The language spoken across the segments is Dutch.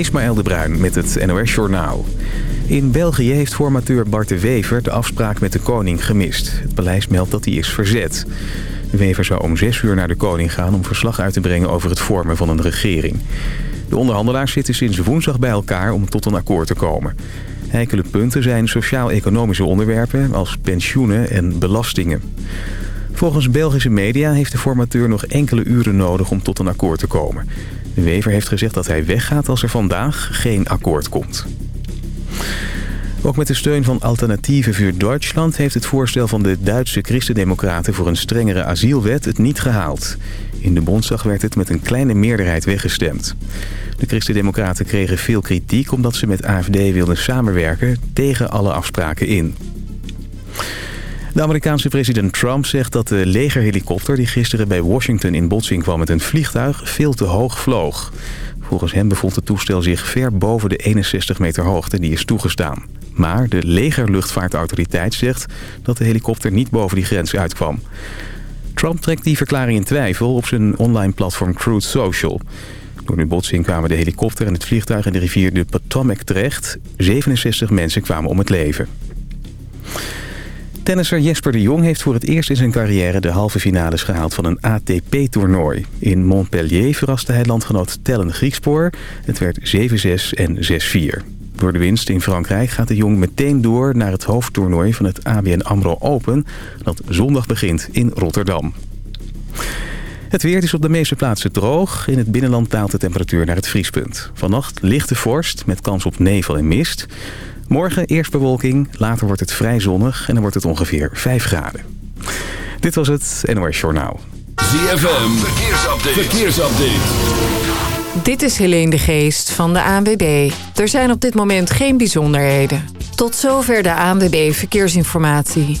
Ismaël de Bruin met het NOS Journaal. In België heeft formateur Bart de Wever de afspraak met de koning gemist. Het paleis meldt dat hij is verzet. De Wever zou om zes uur naar de koning gaan om verslag uit te brengen over het vormen van een regering. De onderhandelaars zitten sinds woensdag bij elkaar om tot een akkoord te komen. Heikele punten zijn sociaal-economische onderwerpen als pensioenen en belastingen. Volgens Belgische media heeft de formateur nog enkele uren nodig om tot een akkoord te komen. De Wever heeft gezegd dat hij weggaat als er vandaag geen akkoord komt. Ook met de steun van Alternatieven voor Duitsland heeft het voorstel van de Duitse christendemocraten voor een strengere asielwet het niet gehaald. In de Bondsdag werd het met een kleine meerderheid weggestemd. De christendemocraten kregen veel kritiek omdat ze met AFD wilden samenwerken tegen alle afspraken in. De Amerikaanse president Trump zegt dat de legerhelikopter... die gisteren bij Washington in botsing kwam met een vliegtuig... veel te hoog vloog. Volgens hem bevond het toestel zich ver boven de 61 meter hoogte die is toegestaan. Maar de legerluchtvaartautoriteit zegt dat de helikopter niet boven die grens uitkwam. Trump trekt die verklaring in twijfel op zijn online platform Truth Social. Door de botsing kwamen de helikopter en het vliegtuig in de rivier de Potomac terecht. 67 mensen kwamen om het leven. Tennisser Jesper de Jong heeft voor het eerst in zijn carrière de halve finales gehaald van een ATP-toernooi. In Montpellier verraste hij landgenoot Tellen Griekspoor. Het werd 7-6 en 6-4. Door de winst in Frankrijk gaat de Jong meteen door naar het hoofdtoernooi van het ABN AMRO Open... dat zondag begint in Rotterdam. Het weer is op de meeste plaatsen droog. In het binnenland daalt de temperatuur naar het vriespunt. Vannacht lichte vorst met kans op nevel en mist. Morgen eerst bewolking, later wordt het vrij zonnig en dan wordt het ongeveer 5 graden. Dit was het NOS Journaal. ZFM, verkeersupdate. verkeersupdate. Dit is Helene de Geest van de ANWB. Er zijn op dit moment geen bijzonderheden. Tot zover de ANWB Verkeersinformatie.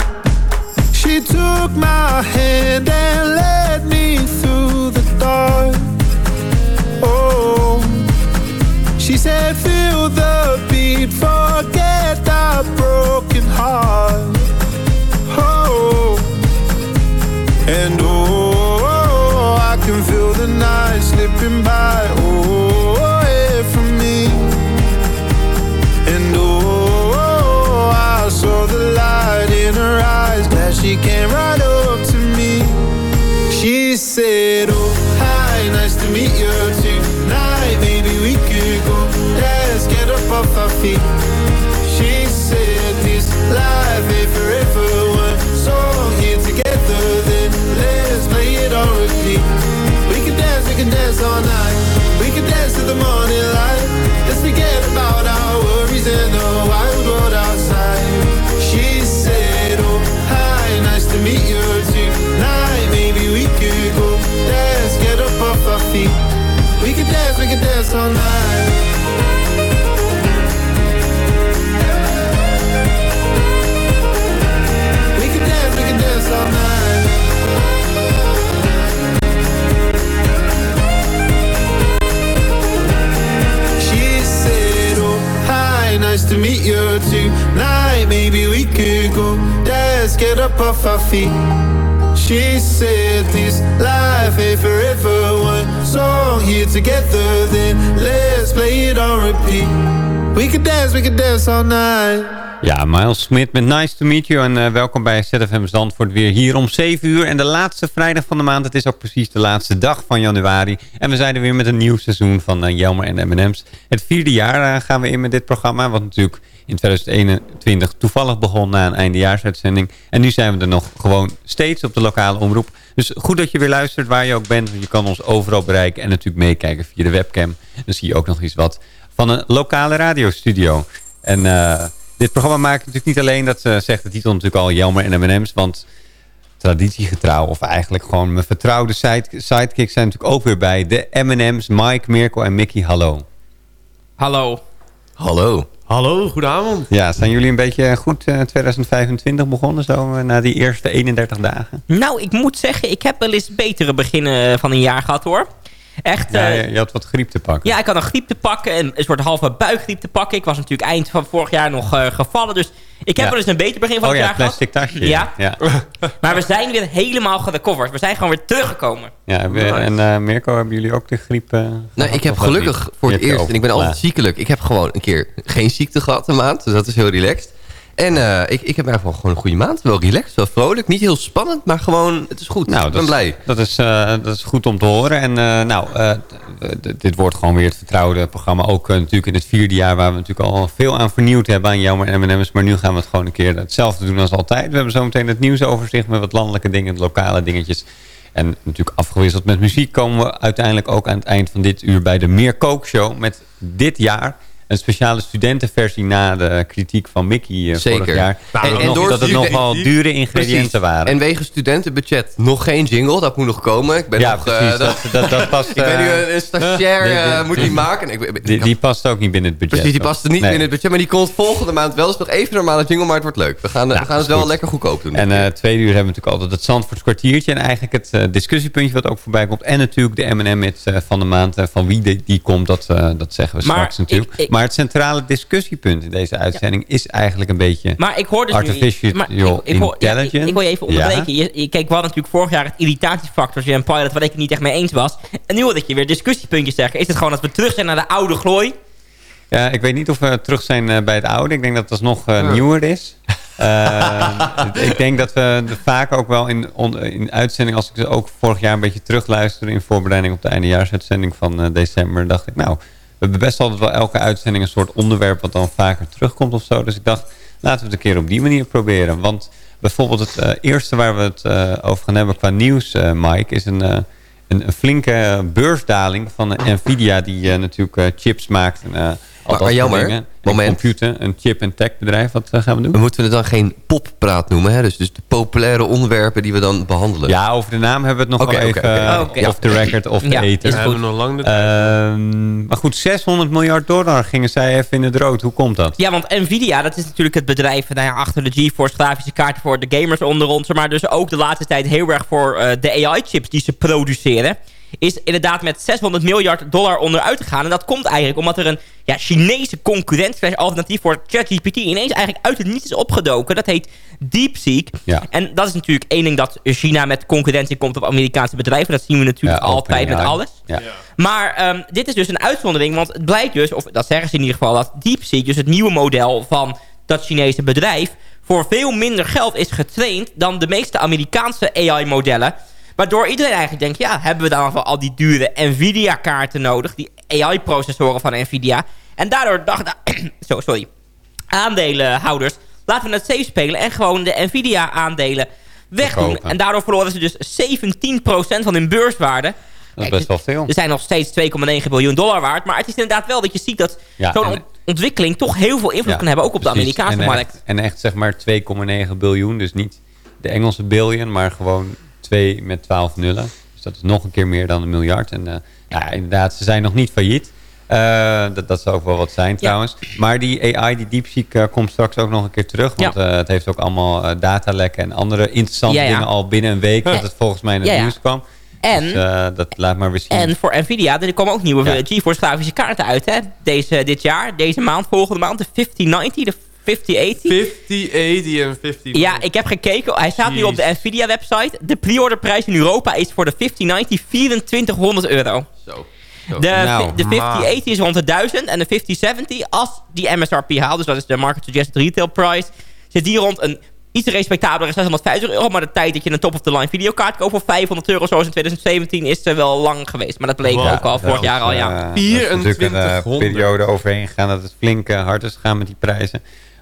She took my hand and led me through the dark. Oh, she said, feel the beat, forget that broken heart. Oh, and oh, I can feel the night slipping by. Oh, we could dance all night oh, nice to meet you tonight. Maybe we could go dance, get up off our feet. She said this life ain't forever, one song here together, then let's play it on repeat. We dance, we dance all night. Ja, Miles Smit met Nice to Meet You. En uh, welkom bij ZFM Zandvoort weer hier om 7 uur. En de laatste vrijdag van de maand. Het is ook precies de laatste dag van januari. En we zijn er weer met een nieuw seizoen van uh, Jelmer en M&M's. Het vierde jaar uh, gaan we in met dit programma. Wat natuurlijk in 2021 toevallig begon na een eindejaarsuitzending. En nu zijn we er nog gewoon steeds op de lokale omroep. Dus goed dat je weer luistert waar je ook bent. Want je kan ons overal bereiken en natuurlijk meekijken via de webcam. Dan zie je ook nog eens wat van een lokale radiostudio. En dit programma maakt natuurlijk niet alleen, dat uh, zegt de titel natuurlijk al, Jelmer en M&M's. Want traditiegetrouw, of eigenlijk gewoon mijn vertrouwde side sidekicks zijn natuurlijk ook weer bij. De M&M's, Mike, Mirko en Mickey, hallo. Hallo. Hallo. Hallo, goedenavond. Ja, zijn jullie een beetje goed uh, 2025 begonnen, zo uh, na die eerste 31 dagen? Nou, ik moet zeggen, ik heb wel eens betere beginnen van een jaar gehad hoor. Echt, ja, uh, je had wat griep te pakken. Ja, ik had een griep te pakken. En een soort halve buikgriep te pakken. Ik was natuurlijk eind van vorig jaar nog uh, gevallen. Dus ik heb ja. wel eens een beter begin van oh, het ja, jaar plastic gehad. tasje. Ja. ja. maar we zijn weer helemaal gerecoverd. We zijn gewoon weer teruggekomen. Ja, en uh, Mirko, hebben jullie ook de griep Nee, ik heb gelukkig voor het eerst, en ik ben altijd ziekelijk. Ik heb gewoon een keer geen ziekte gehad een maand. Dus dat is heel relaxed. En uh, ik, ik heb eigenlijk gewoon een goede maand. Wel relaxed, wel vrolijk. Niet heel spannend, maar gewoon, het is goed. Nou, ik ben dat blij. Is, dat, is, uh, dat is goed om te horen. En uh, nou, dit wordt gewoon weer het vertrouwde programma. Ook natuurlijk in het vierde jaar waar we natuurlijk al veel aan vernieuwd hebben aan Jammer en M&M's. Maar nu gaan we het gewoon een keer hetzelfde doen als altijd. We hebben zometeen het nieuwsoverzicht met wat landelijke dingen, lokale dingetjes. En natuurlijk afgewisseld met muziek komen we uiteindelijk ook aan het eind van dit uur bij de Meer Kookshow. Met dit jaar een speciale studentenversie na de kritiek van Mickey uh, Zeker. vorig jaar. Nou, en, en nog, door dat het nogal dure ingrediënten precies. waren. En wegen studentenbudget nog geen jingle. Dat moet nog komen. Ik ben ja, nog, precies. Uh, dat, dat, dat past, ik ben nu een, een stagiair, uh, moet die maken. Ik, ik, die, die past ook niet binnen het budget. Precies, die past niet nee. binnen het budget. Maar die komt volgende maand wel. Dus nog even een normale jingle, maar het wordt leuk. We gaan, ja, we gaan het wel goed. lekker goedkoop doen. En uh, tweede uur hebben we natuurlijk altijd het Zandvoorts kwartiertje. En eigenlijk het uh, discussiepuntje wat ook voorbij komt. En natuurlijk de M&M van de maand. van wie die, die komt, dat, dat zeggen we maar straks natuurlijk. Ik, ik, maar het centrale discussie punt in deze uitzending ja. is eigenlijk een beetje maar ik hoor dus artificial nu, maar ik, ik, hoor, intelligence. Ja, ik, ik, wil je even onderbreken. Ja. Je, kijk, we hadden natuurlijk vorig jaar het irritatiefactor en pilot, waar ik het niet echt mee eens was. En nu hoor ik je weer discussiepuntjes zeggen. Is het gewoon dat we terug zijn naar de oude glooi? Ja, ik weet niet of we terug zijn uh, bij het oude. Ik denk dat het nog uh, nieuwer is. Uh, ik denk dat we vaak ook wel in, on, in uitzending, als ik ze ook vorig jaar een beetje terugluister in voorbereiding op de eindejaarsuitzending van uh, december, dacht ik nou, we hebben best altijd wel elke uitzending een soort onderwerp wat dan vaker terugkomt of zo. Dus ik dacht, laten we het een keer op die manier proberen. Want bijvoorbeeld het uh, eerste waar we het uh, over gaan hebben qua nieuws, uh, Mike, is een, een, een, flinke beursdaling van Nvidia die natuurlijk chips maakt. En, maar, maar jammer, moment. computer, een chip- en tech-bedrijf. Wat gaan we doen? We moeten het dan geen poppraat noemen. Hè? Dus, dus de populaire onderwerpen die we dan behandelen. Ja, over de naam hebben we het nog okay, wel okay, even. okay. Okay. Of the record of the ja, ether. Is goed. nog lang de uh, maar goed, 600 miljard dollar gingen zij even in het rood. Hoe komt dat? Ja, want Nvidia, dat is natuurlijk het bedrijf nou ja, achter de GeForce grafische kaarten voor de gamers onder ons. Maar dus ook de laatste tijd heel erg voor uh, de AI-chips die ze produceren is inderdaad met 600 miljard dollar onderuit gegaan. En dat komt eigenlijk omdat er een ja, Chinese concurrent, alternatief voor ChatGPT, ineens eigenlijk uit het niets is opgedoken. Dat heet DeepSeek. Ja. En dat is natuurlijk één ding dat China met concurrentie komt op Amerikaanse bedrijven. Dat zien we natuurlijk ja, altijd met alles. Ja. Maar um, dit is dus een uitzondering, want het blijkt dus, of dat zeggen ze in ieder geval, dat DeepSeek, dus het nieuwe model van dat Chinese bedrijf, voor veel minder geld is getraind dan de meeste Amerikaanse AI-modellen. Waardoor iedereen eigenlijk denkt, ja, hebben we dan wel al die dure Nvidia-kaarten nodig? Die AI-processoren van Nvidia. En daardoor dachten, zo, sorry, aandelenhouders, laten we het safe spelen en gewoon de Nvidia-aandelen wegdoen. En daardoor verloren ze dus 17% van hun beurswaarde. Dat is best wel veel. Ze zijn nog steeds 2,9 biljoen dollar waard. Maar het is inderdaad wel dat je ziet dat Ja, zo'n ontwikkeling toch heel veel invloed Ja, kan hebben. Ook op de. Amerikaanse en markt. Echt, en echt zeg maar 2,9 biljoen. Dus niet de Engelse billion, maar gewoon 2 met 12 nullen. Dus dat is nog een keer meer dan een miljard. En eh, ja, inderdaad, ze zijn nog niet failliet. Eh, dat, dat zou ook wel wat zijn trouwens. Maar die AI, die DeepSeek, eh, komt straks ook nog een keer terug. Want het heeft ook allemaal datalekken en andere interessante Ja, dingen al binnen een week. Dat het volgens mij in het nieuws kwam. En- Dus dat laat maar weer zien. En voor Nvidia, er komen ook nieuwe GeForce grafische kaarten uit. Hè? Deze, dit jaar, deze maand, volgende maand. De 5090, de 5080. 5080 en 50... Ja, ik heb gekeken. Hij staat nu op de Nvidia-website. De pre-orderprijs in Europa is voor de 5090 2400 euro. Zo. De, Nou, de 5080 is rond de 1000 en de 5070, als die MSRP haalt, dus dat is de Market Suggested Retail Price, zit die rond een iets respectabelere 650 euro. Maar de tijd dat je een top-of-the-line videokaart koopt voor 500 euro, zoals in 2017, is er wel lang geweest. Maar dat bleek Wow. ook al vorig jaar al, ja. Uh, er is natuurlijk een eh, 2400. periode overheen gegaan dat het flink eh, hard is gegaan met die prijzen.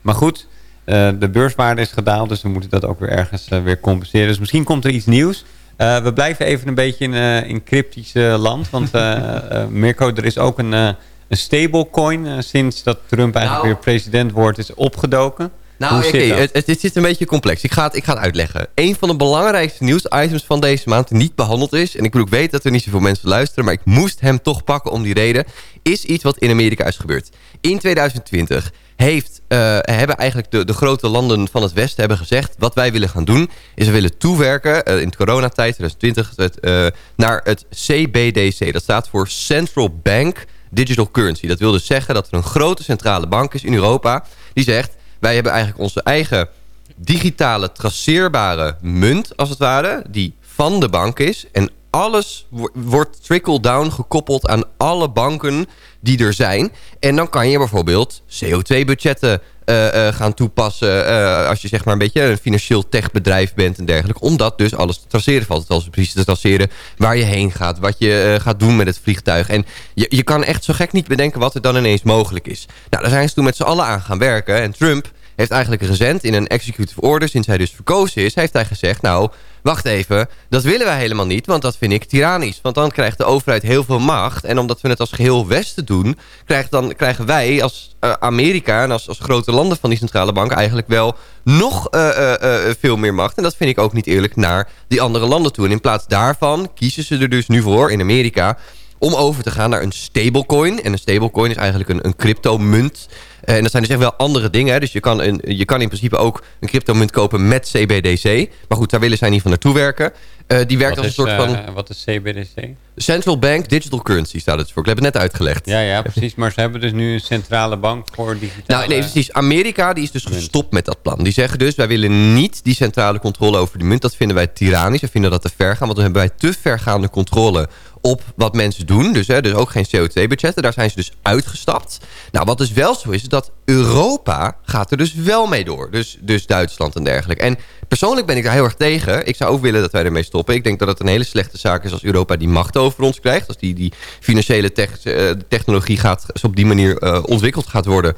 Maar goed, eh, de beurswaarde is gedaald, dus we moeten dat ook weer ergens eh, weer compenseren. Dus misschien komt er iets nieuws. Eh, we blijven even een beetje in, in cryptisch land, want Mirko, er is ook een, een stablecoin sinds dat Trump eigenlijk Nou. weer president wordt, is opgedoken. Nou, oké, het, het, het zit een beetje complex. Ik ga, het, ik ga het uitleggen. Een van de belangrijkste nieuwsitems van deze maand die niet behandeld is... en ik bedoel, ik weet dat er niet zoveel mensen luisteren... maar ik moest hem toch pakken om die reden... is iets wat in Amerika is gebeurd. In 2020 heeft, eh, hebben eigenlijk de, de grote landen van het Westen hebben gezegd... wat wij willen gaan doen, is we willen toewerken... eh, in de coronatijd, 2020, het, naar het CBDC. Dat staat voor Central Bank Digital Currency. Dat wil dus zeggen dat er een grote centrale bank is in Europa... die zegt, wij hebben eigenlijk onze eigen digitale traceerbare munt, als het ware... die van de bank is. En alles wo- wordt trickle-down gekoppeld aan alle banken die er zijn. En dan kan je bijvoorbeeld CO2-budgetten eh, eh, gaan toepassen... eh, als je zeg maar een beetje een financieel techbedrijf bent en dergelijke. Omdat dus alles te traceren valt. Het precies te traceren waar je heen gaat. Wat je gaat doen met het vliegtuig. En je, je kan echt zo gek niet bedenken wat er dan ineens mogelijk is. Nou, daar zijn ze toen met z'n allen aan gaan werken. En Trump heeft eigenlijk recent in een executive order... sinds hij dus verkozen is, heeft hij gezegd... nou, wacht even, dat willen wij helemaal niet... want dat vind ik tyrannisch. Want dan krijgt de overheid heel veel macht... en omdat we het als geheel Westen doen... Krijgt dan, krijgen wij als eh, Amerika en als, als grote landen van die centrale bank... eigenlijk wel nog eh, eh, veel meer macht. En dat vind ik ook niet eerlijk naar die andere landen toe. En in plaats daarvan kiezen ze er dus nu voor in Amerika om over te gaan naar een stablecoin. En een stablecoin is eigenlijk een, een cryptomunt. Eh, en dat zijn dus echt wel andere dingen. hè. Dus je kan, een, je kan in principe ook een cryptomunt kopen met CBDC. Maar goed, daar willen zij niet van naartoe werken. Eh, die werkt Wat als een is, soort eh, van wat is CBDC? Central Bank Digital Currency staat het voor. Ik heb het net uitgelegd. Ja, ja, precies. Maar ze hebben dus nu een centrale bank voor digitale... Nou, nee, precies. Amerika die is dus gestopt met dat plan. Die zeggen dus, wij willen niet die centrale controle over de munt. Dat vinden wij tyrannisch. We vinden dat te ver gaan. Want dan hebben wij te vergaande controle op wat mensen doen. Dus, hè, dus ook geen CO2-budgetten. Daar zijn ze dus uitgestapt. Nou, wat dus wel zo is, is dat Europa gaat er dus wel mee door. Dus, dus Duitsland en dergelijke. En persoonlijk ben ik daar heel erg tegen. Ik zou ook willen dat wij ermee stoppen. Ik denk dat het een hele slechte zaak is als Europa die macht over ons krijgt. Als die, die financiële eh, technologie gaat, op die manier eh, ontwikkeld gaat worden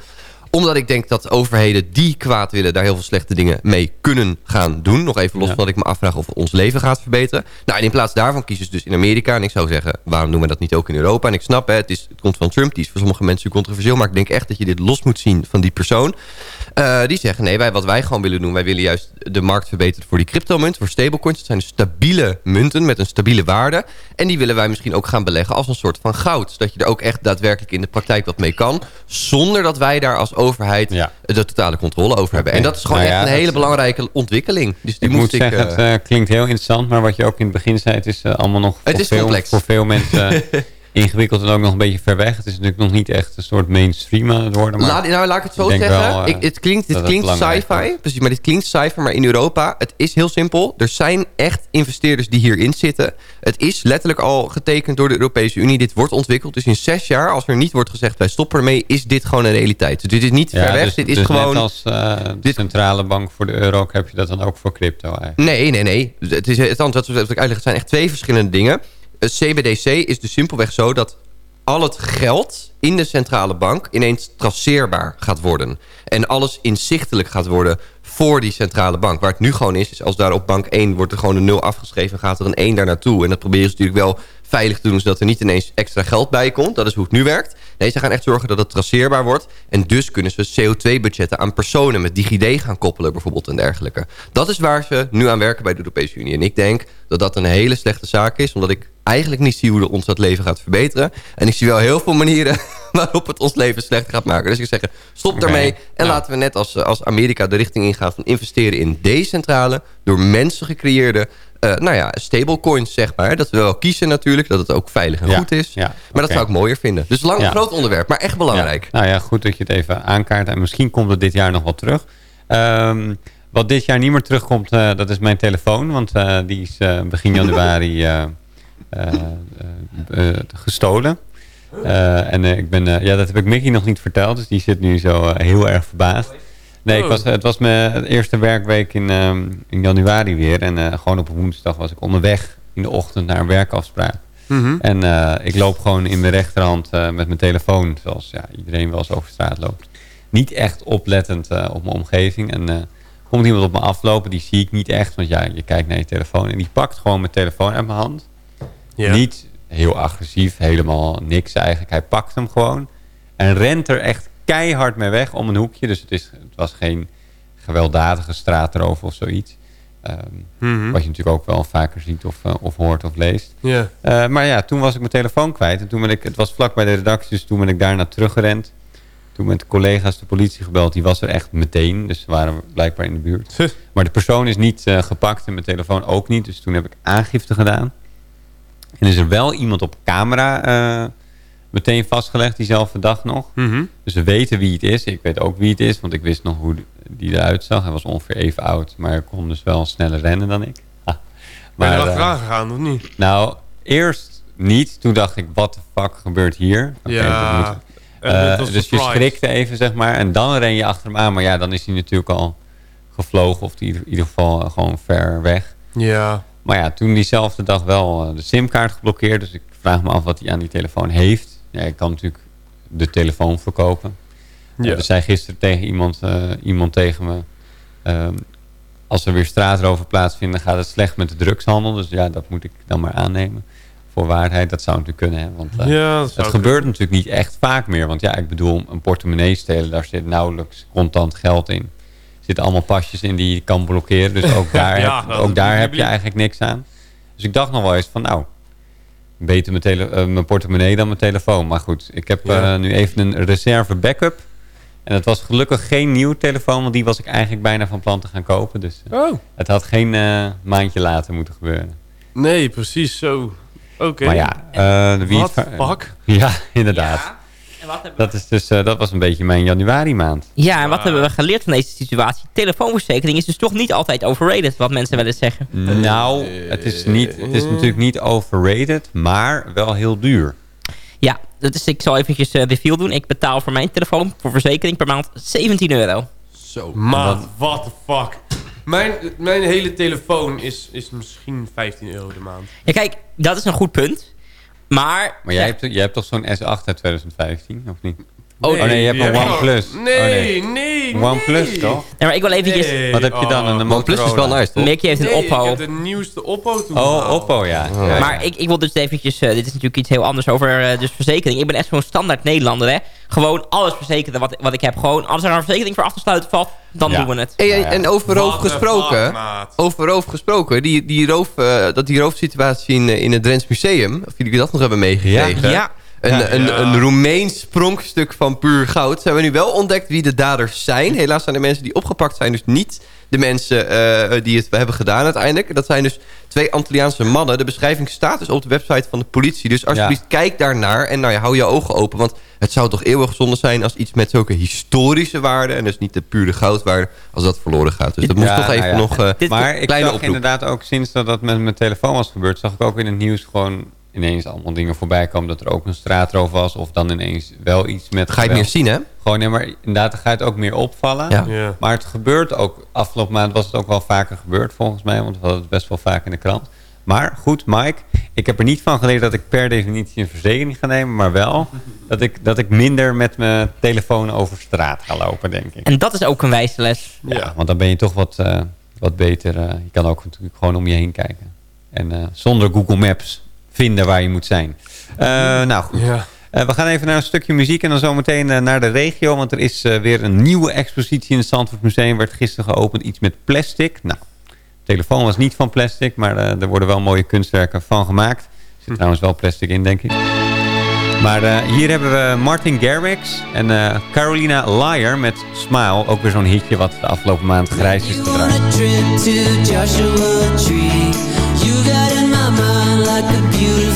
omdat ik denk dat overheden die kwaad willen... daar heel veel slechte dingen mee kunnen gaan doen. Nog even los Ja. van dat ik me afvraag of ons leven gaat verbeteren. Nou, en in plaats daarvan kiezen ze dus in Amerika. En ik zou zeggen, waarom doen we dat niet ook in Europa? En ik snap, hè, het, is, het komt van Trump. Die is voor sommige mensen controversieel. Maar ik denk echt dat je dit los moet zien van die persoon. Eh, die zeggen, nee, wij, wat wij gewoon willen doen... wij willen juist de markt verbeteren voor die cryptomunt, voor stablecoins. Dat zijn dus stabiele munten met een stabiele waarde. En die willen wij misschien ook gaan beleggen als een soort van goud. Zodat je er ook echt daadwerkelijk in de praktijk wat mee kan. Zonder dat wij daar als overheid Ja. de totale controle over hebben. En dat is gewoon Nou echt ja, een hele belangrijke ontwikkeling. Dus die ik moest moet ik... zeggen, eh, het eh, klinkt heel interessant. Maar wat je ook in het begin zei, het is eh, allemaal nog Het voor, is veel, complex. voor veel mensen ingewikkeld en ook nog een beetje ver weg. Het is natuurlijk nog niet echt een soort mainstream aan het worden. Maar Laat, nou, laat ik het zo ik zeggen. wel, eh, ik, het klinkt, dit klinkt sci-fi. Precies, maar dit klinkt sci-fi. Maar in Europa, het is heel simpel. Er zijn echt investeerders die hierin zitten. Het is letterlijk al getekend door de Europese Unie. Dit wordt ontwikkeld. Dus in zes jaar, als er niet wordt gezegd... wij stoppen ermee, is dit gewoon een realiteit. Dus dit is niet ja, ver weg. dus, dit is dus gewoon... net als eh, de dit- centrale bank voor de euro heb je dat dan ook voor crypto eigenlijk. Nee, nee, nee. Het, is, het antwoord wat ik het zijn echt twee verschillende dingen. CBDC is dus simpelweg zo dat al het geld in de centrale bank ineens traceerbaar gaat worden. En alles inzichtelijk gaat worden voor die centrale bank. Waar het nu gewoon is, is als daar op bank 1 wordt er gewoon een 0 afgeschreven... gaat er een 1 daar naartoe. En dat proberen ze natuurlijk wel veilig te doen... zodat er niet ineens extra geld bij komt. Dat is hoe het nu werkt. Nee, ze gaan echt zorgen dat het traceerbaar wordt. En dus kunnen ze CO2-budgetten aan personen met DigiD gaan koppelen... bijvoorbeeld en dergelijke. Dat is waar ze nu aan werken bij de Europese Unie. En ik denk dat dat een hele slechte zaak is... omdat ik eigenlijk niet zie hoe ons dat leven gaat verbeteren. En ik zie wel heel veel manieren waarop het ons leven slechter gaat maken. Dus ik zeg, stop daarmee. En nou. laten we net als, als Amerika de richting ingaan van investeren in decentrale, door mensen gecreëerde uh, nou ja, stablecoins, zeg maar. Dat we wel kiezen natuurlijk, dat het ook veilig en goed is. maar dat zou ik mooier vinden. Dus lang een groot onderwerp, maar echt belangrijk. Nou ja, goed dat je het even aankaart. En misschien komt het dit jaar nog wel terug. Um, wat dit jaar niet meer terugkomt, uh, dat is mijn telefoon. Want uh, die is begin januari gestolen. en ik ben, ja, dat heb ik Mickey nog niet verteld. Dus die zit nu zo heel erg verbaasd. Nee, ik oh. was, het was mijn eerste werkweek in, um, in januari weer. En uh, gewoon op woensdag was ik onderweg in de ochtend naar een werkafspraak. Mm -hmm. En uh, ik loop gewoon in mijn rechterhand uh, met mijn telefoon, zoals ja, iedereen wel eens over straat loopt. Niet echt oplettend op mijn omgeving. En komt iemand op me aflopen, die zie ik niet echt. Want ja, je kijkt naar je telefoon en die pakt gewoon mijn telefoon uit mijn hand. Ja. Niet heel agressief, helemaal niks eigenlijk. Hij pakt hem gewoon en rent er echt keihard mee weg om een hoekje. Dus het, is, het was geen gewelddadige straatroof of zoiets. Um, Wat je natuurlijk ook wel vaker ziet of, uh, of hoort of leest. Yeah. Uh, maar ja, toen was ik mijn telefoon kwijt. En toen ben ik, het was vlak bij de redactie, dus toen ben ik daarna teruggerend. Toen met de collega's de politie gebeld. Die was er echt meteen. Dus ze waren blijkbaar in de buurt. maar de persoon is niet uh, gepakt en mijn telefoon ook niet. Dus toen heb ik aangifte gedaan. En is er wel iemand op camera meteen vastgelegd diezelfde dag nog. Mhm. Dus we weten wie het is. Ik weet ook wie het is, want ik wist nog hoe die eruit zag. Hij was ongeveer even oud, maar hij kon dus wel sneller rennen dan ik. Maar, ben je erachteraan uh, gegaan of niet? Nou, eerst niet. Toen dacht ik, wat de fuck gebeurt hier? Okay, ja, uh, dus je schrikte even, zeg maar. En dan ren je achter hem aan. Maar ja, dan is hij natuurlijk al gevlogen. Of in ieder geval gewoon ver weg. Ja. Maar ja, toen diezelfde dag wel de simkaart geblokkeerd. Dus ik vraag me af wat hij aan die telefoon heeft ja, ik kan natuurlijk de telefoon verkopen. Ja. Er zei gisteren tegen iemand, uh, iemand tegen me... Um, als er weer straatrover plaatsvinden, gaat het slecht met de drugshandel. Dus ja, dat moet ik dan maar aannemen. Voor waarheid, dat zou natuurlijk kunnen. Hè? Want uh, ja, gebeurt natuurlijk niet echt vaak meer. Want ja, ik bedoel, een portemonnee stelen, daar zit nauwelijks contant geld in. Er zitten allemaal pasjes in die je kan blokkeren. Dus ook daar, ja, heb, ook daar heb je eigenlijk niks aan. Dus ik dacht nog wel eens van, nou, beter mijn, tele uh, mijn portemonnee dan mijn telefoon. Maar goed, ik heb ja. uh, nu even een reserve backup. En het was gelukkig geen nieuw telefoon, want die was ik eigenlijk bijna van plan te gaan kopen. Dus uh, oh. het had geen maandje later moeten gebeuren. Nee, precies zo. Oké. Okay. Maar ja, wie het, fuck? Ja, inderdaad. Ja. Dat, is dus, uh, dat was een beetje mijn januari maand. Ja, en wat hebben we geleerd van deze situatie? Telefoonverzekering is dus toch niet altijd overrated, wat mensen wel eens zeggen. Nou, het is, niet, het is natuurlijk niet overrated, maar wel heel duur. Ja, dat is, ik zal eventjes uh, reveal doen. Ik betaal voor mijn telefoon, voor verzekering, per maand 17 euro. Zo. Man, what the fuck. Mijn, mijn hele telefoon is, is misschien 15 euro de maand. Ja, kijk, dat is een goed punt. Maar... Maar jij, hebt, jij hebt toch zo'n S8 uit 2015, of niet? Oh, nee, oh, nee je hebt een OnePlus. Nee, oh, nee, nee, nee. OnePlus, toch? Ja, maar ik wil eventjes... Nee. Wat heb je dan? Een OnePlus is wel nice, toch? Mickey heeft een nee, Oppo. ik heb de nieuwste Oppo toen Oh, Oppo, ja. Oh. ja. Maar ik, ik wil dus eventjes... Uh, dit is natuurlijk iets heel anders over uh, dus verzekering. Ik ben echt zo'n standaard Nederlander, hè. Gewoon alles verzekeren wat, wat ik heb. Gewoon, als er een verzekering voor af te sluiten valt, dan ja. doen we het. Ja, en over roof gesproken... over roof gesproken, die, die roof, uh, dat die roofsituatie in, in het Drents Museum... of jullie dat nog hebben meegekregen... ja. Een, ja, een, ja. een Roemeens pronkstuk van puur goud. Ze hebben nu wel ontdekt wie de daders zijn. Helaas zijn de mensen die opgepakt zijn dus niet de mensen uh, die het hebben gedaan uiteindelijk. Dat zijn dus twee Antilliaanse mannen. De beschrijving staat dus op de website van de politie. Dus alsjeblieft ja. kijk daarnaar en nou ja, hou je ogen open. Want het zou toch eeuwig zonde zijn als iets met zulke historische waarden... en dus niet de pure goudwaarde, als dat verloren gaat. Dus dat ja, moest toch even nou nog uh, Maar ik zag oproep. inderdaad ook sinds dat dat met mijn telefoon was gebeurd... zag ik ook in het nieuws gewoon ineens allemaal dingen voorbij komen... dat er ook een straatroof was of dan ineens wel iets met... Ga je het meer zien, hè? Gewoon, nee, maar inderdaad, dan ga je het ook meer opvallen. Ja. Ja. Maar het gebeurt ook, afgelopen maand was het ook wel vaker gebeurd volgens mij... want we hadden het best wel vaak in de krant. Maar goed, Mike, ik heb er niet van geleerd dat ik per definitie een verzekering ga nemen... maar wel dat ik, dat ik minder met mijn telefoon over straat ga lopen, denk ik. En dat is ook een wijze les. Ja, ja. want dan ben je toch wat, uh, wat beter. Uh, je kan ook natuurlijk gewoon om je heen kijken. En uh, zonder Google Maps vinden waar je moet zijn. Uh, nou goed. Ja. Uh, we gaan even naar een stukje muziek en dan zometeen uh, naar de regio. Want er is weer een nieuwe expositie in het Zandvoort Museum. Werd gisteren geopend. Iets met plastic. Nou, de telefoon was niet van plastic. Maar er worden wel mooie kunstwerken van gemaakt. Er zit hm. trouwens wel plastic in, denk ik. Maar hier hebben we Martin Garrix en Carolina Liar met Smile. Ook weer zo'n hitje wat de afgelopen maand grijs is gedraaid. like a beautiful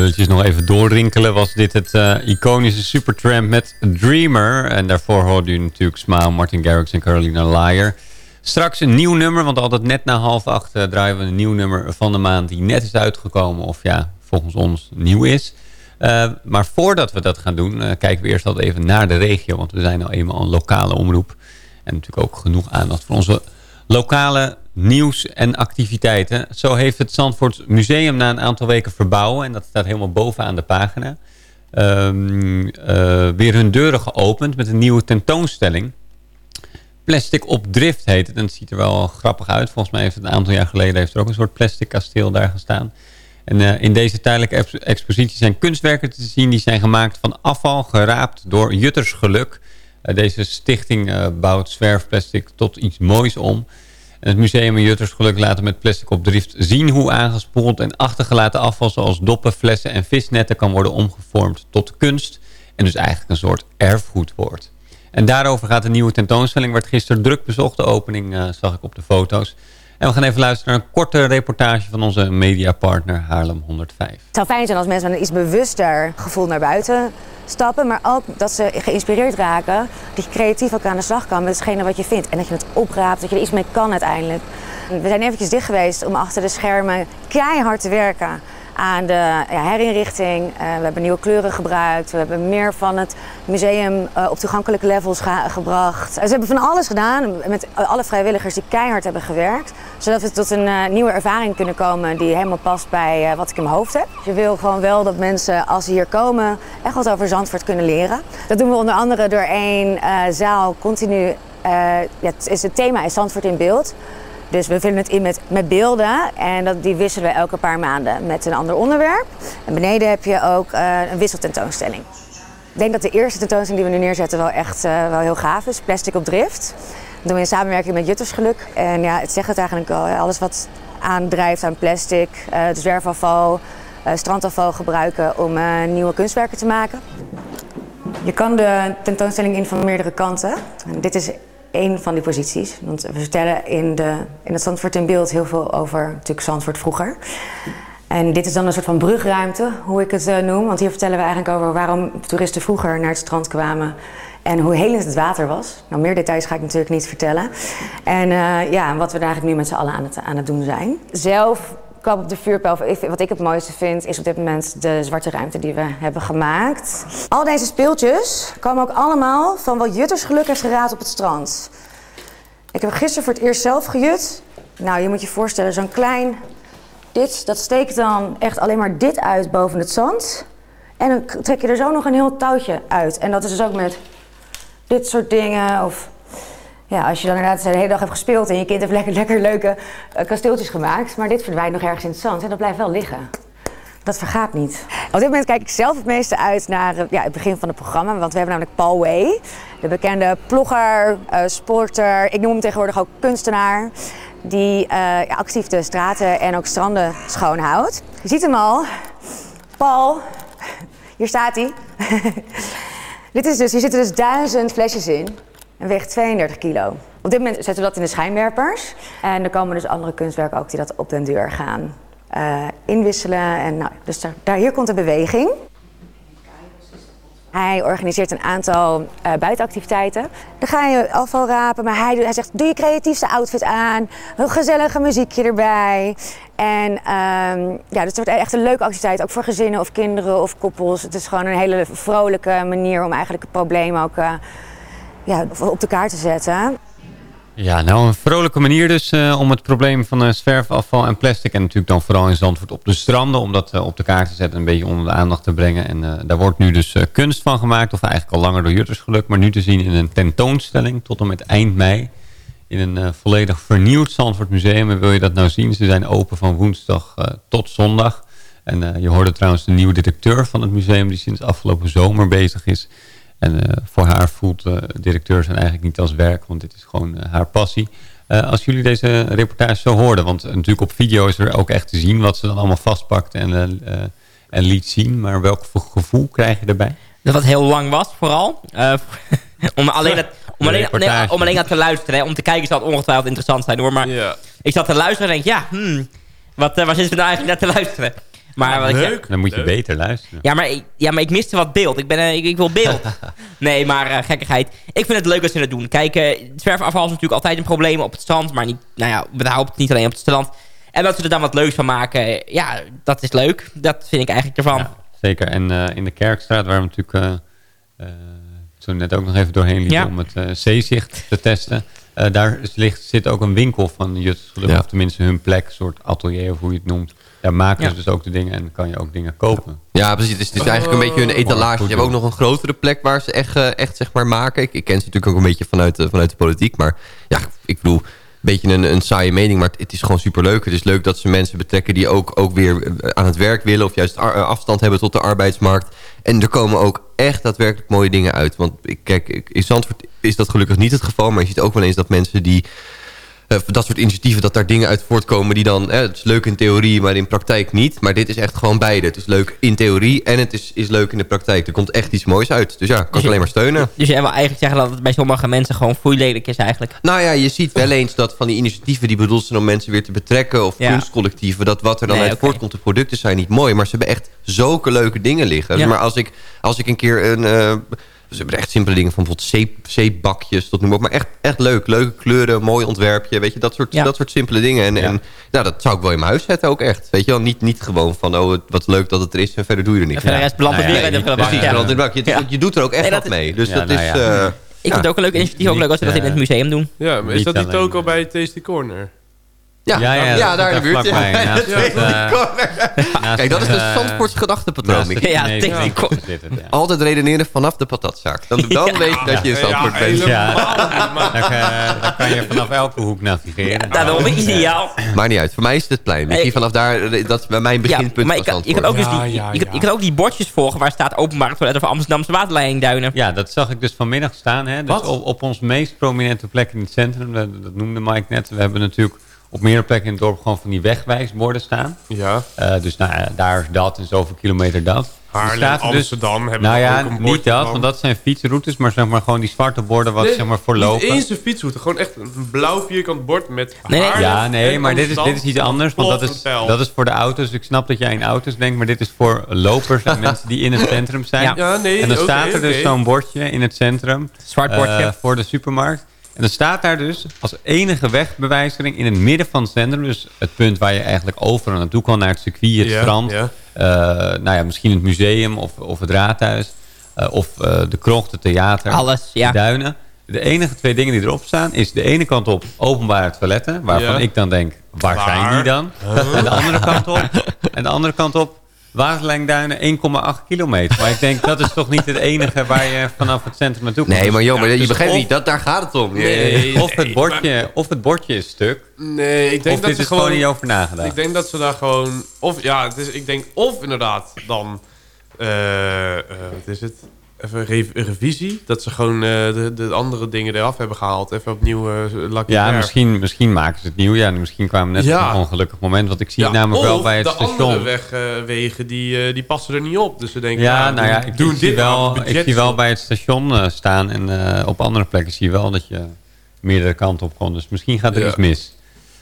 belletjes nog even doorrinkelen... was dit het uh, iconische Supertramp met Dreamer. En daarvoor hoorde u natuurlijk Smile, Martin Garrix en Carolina Liar. Straks een nieuw nummer, want altijd net na half acht... Uh, draaien we een nieuw nummer van de maand die net is uitgekomen... of ja, volgens ons nieuw is... Uh, maar voordat we dat gaan doen, kijken we eerst altijd even naar de regio. Want we zijn nou eenmaal een lokale omroep. En natuurlijk ook genoeg aandacht voor onze lokale nieuws en activiteiten. Zo heeft het Zandvoort Museum na een aantal weken verbouwen... en dat staat helemaal bovenaan de pagina... Um, uh, weer hun deuren geopend met een nieuwe tentoonstelling. Plastic op drift heet het. En het ziet er wel grappig uit. Volgens mij heeft het een aantal jaar geleden... heeft er ook een soort plastic kasteel daar gestaan. En uh, in deze tijdelijke expositie zijn kunstwerken te zien... die zijn gemaakt van afval geraapt door Juttersgeluk... Uh, deze stichting bouwt zwerfplastic tot iets moois om... Het museum in Juttersgeluk laten met plastic op drift zien hoe aangespoeld en achtergelaten afval zoals doppen, flessen en visnetten kan worden omgevormd tot kunst. En dus eigenlijk een soort erfgoed wordt. En daarover gaat een nieuwe tentoonstelling. Werd gisteren druk bezocht. De opening uh, zag ik op de foto's. En we gaan even luisteren naar een korte reportage van onze mediapartner Haarlem 105. Het zou fijn zijn als mensen een iets bewuster gevoel naar buiten stappen. Maar ook dat ze geïnspireerd raken. Dat je creatief ook aan de slag kan met hetgene wat je vindt. En dat je het opraapt, dat je er iets mee kan uiteindelijk. We zijn eventjes dicht geweest om achter de schermen keihard te werken aan de herinrichting. Uh, we hebben nieuwe kleuren gebruikt. We hebben meer van het museum uh, op toegankelijke levels gebracht. Uh, ze hebben van alles gedaan met alle vrijwilligers die keihard hebben gewerkt. Zodat we tot een nieuwe ervaring kunnen komen die helemaal past bij wat ik in mijn hoofd heb. Je wil gewoon wel dat mensen als ze hier komen echt wat over Zandvoort kunnen leren. Dat doen we onder andere door één zaal continu. ja, het, is het thema is Zandvoort in beeld. Dus we vullen het in met, met beelden en dat, die wisselen we elke paar maanden met een ander onderwerp. En beneden heb je ook uh, een wisseltentoonstelling. Ik denk dat de eerste tentoonstelling die we nu neerzetten wel echt uh, wel heel gaaf is. Plastic op drift. Dat doen we in samenwerking met Juttersgeluk. En ja, het zegt het eigenlijk al. Alles wat aandrijft aan plastic, uh, zwerfafval, strandafval gebruiken om nieuwe kunstwerken te maken. Je kan de tentoonstelling in van meerdere kanten. En dit is één van die posities. Want we vertellen in, de, in het Zandvoort in beeld heel veel over natuurlijk Zandvoort vroeger. En dit is dan een soort van brugruimte, hoe ik het uh, noem. Want hier vertellen we eigenlijk over waarom toeristen vroeger naar het strand kwamen. En hoe helend het water was. Nou, meer details ga ik natuurlijk niet vertellen. En uh, ja, wat we daar eigenlijk nu met z'n allen aan het, aan het doen zijn. Zelf kwam op de vuurpijl. Wat ik het mooiste vind, is op dit moment de zwarte ruimte die we hebben gemaakt. Al deze speeltjes komen ook allemaal van wat Jutters geluk heeft geraad op het strand. Ik heb gisteren voor het eerst zelf gejut. Nou, je moet je voorstellen, zo'n klein... Dit, dat steekt dan echt alleen maar dit uit boven het zand. En dan trek je er zo nog een heel touwtje uit. En dat is dus ook met dit soort dingen of ja, als je dan inderdaad de hele dag hebt gespeeld en je kind heeft lekker, lekker leuke uh, kasteeltjes gemaakt, maar dit verdwijnt nog ergens in het zand en dat blijft wel liggen. Dat vergaat niet. Op dit moment kijk ik zelf het meeste uit naar uh, ja, het begin van het programma. Want we hebben namelijk Paul Way, de bekende plogger, uh, sporter, ik noem hem tegenwoordig ook kunstenaar. Die actief de straten en ook stranden schoonhoudt. Je ziet hem al. Paul, hier staat hij. Dit is dus, hier zitten dus duizend flesjes in en weegt 32 kilo. Op dit moment zetten we dat in de schijnwerpers. En er komen dus andere kunstwerken ook die dat op den deur gaan uh, inwisselen. En nou, dus daar, hier komt de beweging. Hij organiseert een aantal uh, buitenactiviteiten. Dan ga je afval rapen, maar hij, hij, zegt: Doe je creatiefste outfit aan. Een gezellige muziekje erbij. En um, ja, dus het wordt echt een leuke activiteit, ook voor gezinnen of kinderen of koppels. Het is gewoon een hele vrolijke manier om eigenlijk het probleem ook. Uh, ja, op de kaart te zetten. Ja, nou een vrolijke manier dus uh, om het probleem van uh, zwerfafval en plastic... en natuurlijk dan vooral in Zandvoort op de stranden... om dat uh, op de kaart te zetten en een beetje onder de aandacht te brengen. En daar wordt nu dus kunst van gemaakt, of eigenlijk al langer door Jutters geluk... maar nu te zien in een tentoonstelling tot en met eind mei... in een volledig vernieuwd Zandvoort Museum. En wil je dat nou zien? Ze zijn open van woensdag tot zondag. En je hoorde trouwens de nieuwe directeur van het museum... die sinds afgelopen zomer bezig is... En uh, voor haar voelt uh, directeur zijn eigenlijk niet als werk, want dit is gewoon uh, haar passie. als jullie deze reportage zo hoorden, want natuurlijk op video is er ook echt te zien wat ze dan allemaal vastpakt en, en liet zien. Maar welk gevoel krijg je erbij? Dat het heel lang was, vooral. om, alleen het, om, alleen, nee, om alleen naar te luisteren. Hè. Om te kijken zou het ongetwijfeld interessant zijn hoor. Maar ja. ik zat te luisteren en denk, ja, hmm, wat, waar zitten we nou eigenlijk naar te luisteren? Maar wat ik zeg- Leuk. Dan moet je Leuk. beter luisteren. ja, maar, ik- ja, maar ik miste wat beeld. Ik, ben, eh, ik, ik wil beeld. nee, maar eh, gekkigheid. Ik vind het leuk dat ze het doen. Kijk, eh zwerfafval is natuurlijk altijd een probleem op het strand. Maar niet, nou ja, überhaupt niet alleen op het strand. En dat ze er dan wat leuks van maken. Ja, dat is leuk. Dat vind ik eigenlijk ervan. Ja, zeker. En eh, in de Kerkstraat, waar we natuurlijk eh, eh, zo net ook nog even doorheen liepen Ja. om het eh, zeezicht te testen. Eh, daar ligt, zit ook een winkel van Juts Geluk, Ja. of tenminste hun plek, een soort atelier of hoe je het noemt. Daar maken Ja. ze dus ook de dingen en kan je ook dingen kopen. Ja, precies. Het is, het is eigenlijk een beetje hun etalage. goed Je hebt ook nog een grotere plek waar ze echt, eh, echt zeg maar, maken. Ik, ik ken ze natuurlijk ook een beetje vanuit, de- vanuit de politiek. Maar ja, ik bedoel, een beetje een, een saaie mening. Maar het, het is gewoon superleuk. Het is leuk dat ze mensen betrekken die ook, ook weer eh, aan het werk willen. Of juist eh, afstand hebben tot de arbeidsmarkt. En er komen ook echt daadwerkelijk mooie dingen uit. Want ik, kijk, in Zandvoort is dat gelukkig niet het geval. Maar je ziet ook wel eens dat mensen die... eh, dat soort initiatieven, dat daar dingen uit voortkomen die dan... Eh, het is leuk in theorie, maar in praktijk niet. Maar dit is echt gewoon beide. Het is leuk in theorie en het is, is leuk in de praktijk. Er komt echt iets moois uit. Dus ja, kan je- alleen maar steunen. Dus jij wil eigenlijk zeggen dat het bij sommige mensen gewoon foeilelijk is eigenlijk. Nou ja, je ziet wel eens dat van die initiatieven... die bedoeld zijn om mensen weer te betrekken... of Ja. kunstcollectieven... dat wat er dan Nee, uit voortkomt... de producten zijn niet mooi... maar ze hebben echt zulke leuke dingen liggen. Ja. Maar als ik, als ik een keer een... ze hebben echt simpele dingen van bijvoorbeeld zeep, zeepbakjes tot noem maar op. Maar echt, echt leuk. Leuke kleuren, mooi ontwerpje. Weet je, dat soort, Ja. dat soort simpele dingen. En, Ja. en nou, dat zou ik wel in mijn huis zetten ook echt. Weet je wel, niet, niet gewoon van... oh, wat leuk dat het er is en verder doe je er niks de mee. rest belandt het ja, weer in de. Precies, Ja. je, doet er ook echt Nee, wat mee. Dus dat nou is... eh, Ik vind het ook een leuk initiatief. Ook leuk als ze dat in het museum doen. Ja, maar is dat niet ook al bij Tasty Corner? Ja, Ja, ja, daar in de buurt. Ja, naast ik eh, Kijk, dat is een eh, Zandvoorts gedachtepatroon. Ik- Ja, ik. Altijd redeneren vanaf de patatzaak. Dan, dan Ja. weet je dat je in Zandvoort bent. Ja. maar- Dan, kan- dan kan je vanaf elke hoek navigeren. Daarom ideaal. Maakt niet uit. Voor mij is het het plein. Vanaf daar, eh, dat is bij mijn Ja, beginpunt maar je kan, je kan ook dus die, Ja, ja, je, kan- ja. je kan ook die bordjes volgen waar staat openbaar toilet of Amsterdamse waterleiding Ja, dat zag ik dus vanmiddag staan. Hè? Dus op, op ons meest prominente plek in het centrum, dat, dat noemde Mike net. We hebben natuurlijk op meerdere plekken in het dorp gewoon van die wegwijsborden staan. Ja, Eh, dus nou, ja, daar is dat en zoveel kilometer dat. Er Haarlem, dus- Amsterdam hebben Nou ja, ook een niet dat, van. want dat zijn fietsroutes, maar zeg maar gewoon die zwarte borden wat Nee, zeg maar voor lopen. Niet eens een fietsroute, gewoon echt een blauw vierkant bord met Nee, nee. Haarlem Ja, nee, maar dit is, dit is iets anders. Want dat is, dat is voor de auto's. Ik snap dat jij in auto's denkt, maar dit is voor lopers en mensen die in het centrum zijn. Ja. Ja, nee, En dan staat er dus zo'n bordje in het centrum. Zwart bordje. eh, voor de supermarkt. En dan staat daar dus als enige wegbewijzering in het midden van het centrum. Dus het punt waar je eigenlijk overal naartoe kan. Naar het circuit, het strand. eh, nou ja, misschien het museum of, of het raadhuis. eh, of eh, de krocht, het theater. Alles, ja. De duinen. De enige twee dingen die erop staan is de ene kant op openbare toiletten. Waarvan ik dan denk, waar, Waar? zijn die dan? En de andere kant op. En de andere kant op. Waterlijnduinen 1,8 kilometer. Maar ik denk, dat is toch niet het enige waar je vanaf het centrum naartoe komt. Nee, maar joh, maar Ja, je dus begrijpt of- niet. Dat, daar gaat het om. Nee. Of het, bordje, of het bordje is stuk. Nee, ik denk Of dat dit ze is gewoon gewoon... niet over nagedacht. Ik denk dat ze daar gewoon... Of ja, het is, ik denk of inderdaad dan... eh, eh, wat is het? Even re- revisie. Dat ze gewoon eh, de, de andere dingen eraf hebben gehaald. Even opnieuw uh, lakken. Ja, misschien, misschien maken ze het nieuw. Ja, misschien kwamen we net Ja. op een ongelukkig moment. Want ik zie Ja, het namelijk wel of bij het de station. andere wegwegen die, eh, die passen er niet op. Dus ze denken, Ja, nou ja, ik, doen ik dit wel, ik zie wel bij het station staan. En op andere plekken zie je wel dat je meerdere kanten op kon. Dus misschien gaat er Ja. iets mis.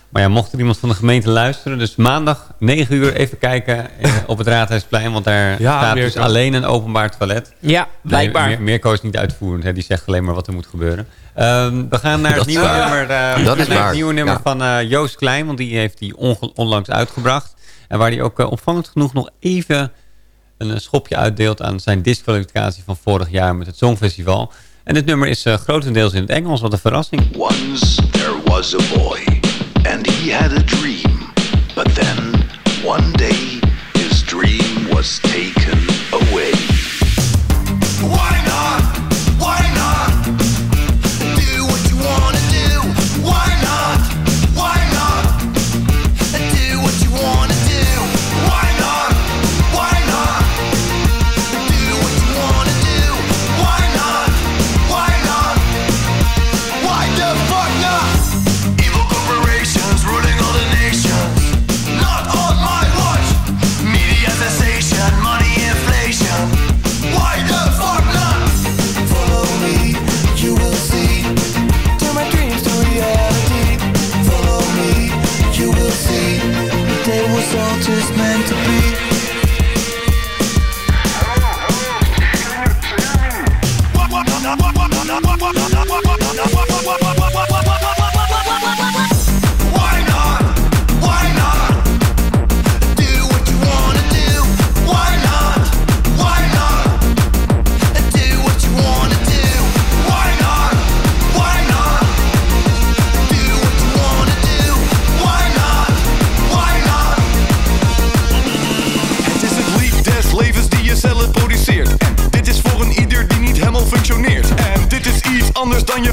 Maar ja, mocht er iemand van de gemeente luisteren. Dus maandag 9 uur even kijken eh, op het Raadhuisplein. Want daar Ja, staat dus alleen een openbaar toilet. Ja, blijkbaar. Nee, Mir- Mirko is niet uitvoerend. Hè? Die zegt alleen maar wat er moet gebeuren. Ehm, we gaan naar het Dat nieuwe waar. nummer, eh, Dat is naar het nieuwe nummer ja. van eh, Joost Klein. Want die heeft die onlangs uitgebracht. En waar hij ook eh, opvallend genoeg nog even een eh, schopje uitdeelt aan zijn disqualificatie van vorig jaar met het Songfestival. En dit nummer is eh, grotendeels in het Engels, wat een verrassing. Once there was a boy, and he had a dream. But then, one day, his dream was taken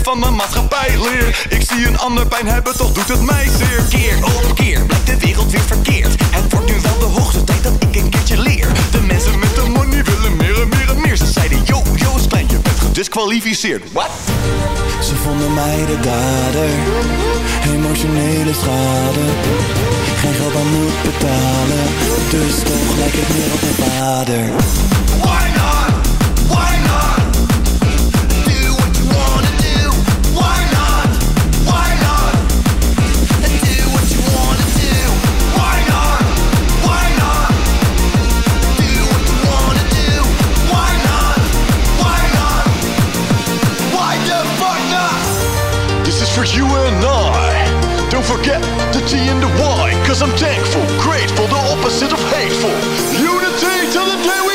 van de maatschappij leer. Ik zie een ander pijn hebben, toch doet het mij zeer. Keer op keer blijkt de wereld weer verkeerd. Het wordt nu wel de hoogste tijd dat ik een keertje leer. De mensen met de money willen meer en meer en meer. Ze zeiden, yo, yo, Stijn, je bent gedisqualificeerd. What? Ze vonden mij de dader. Emotionele schade. Geen geld aan moet betalen. Dus toch lijk ik meer op mijn vader. Why you and I. Don't forget the T and the Y. Cause I'm thankful, grateful, the opposite of hateful. Unity till the day we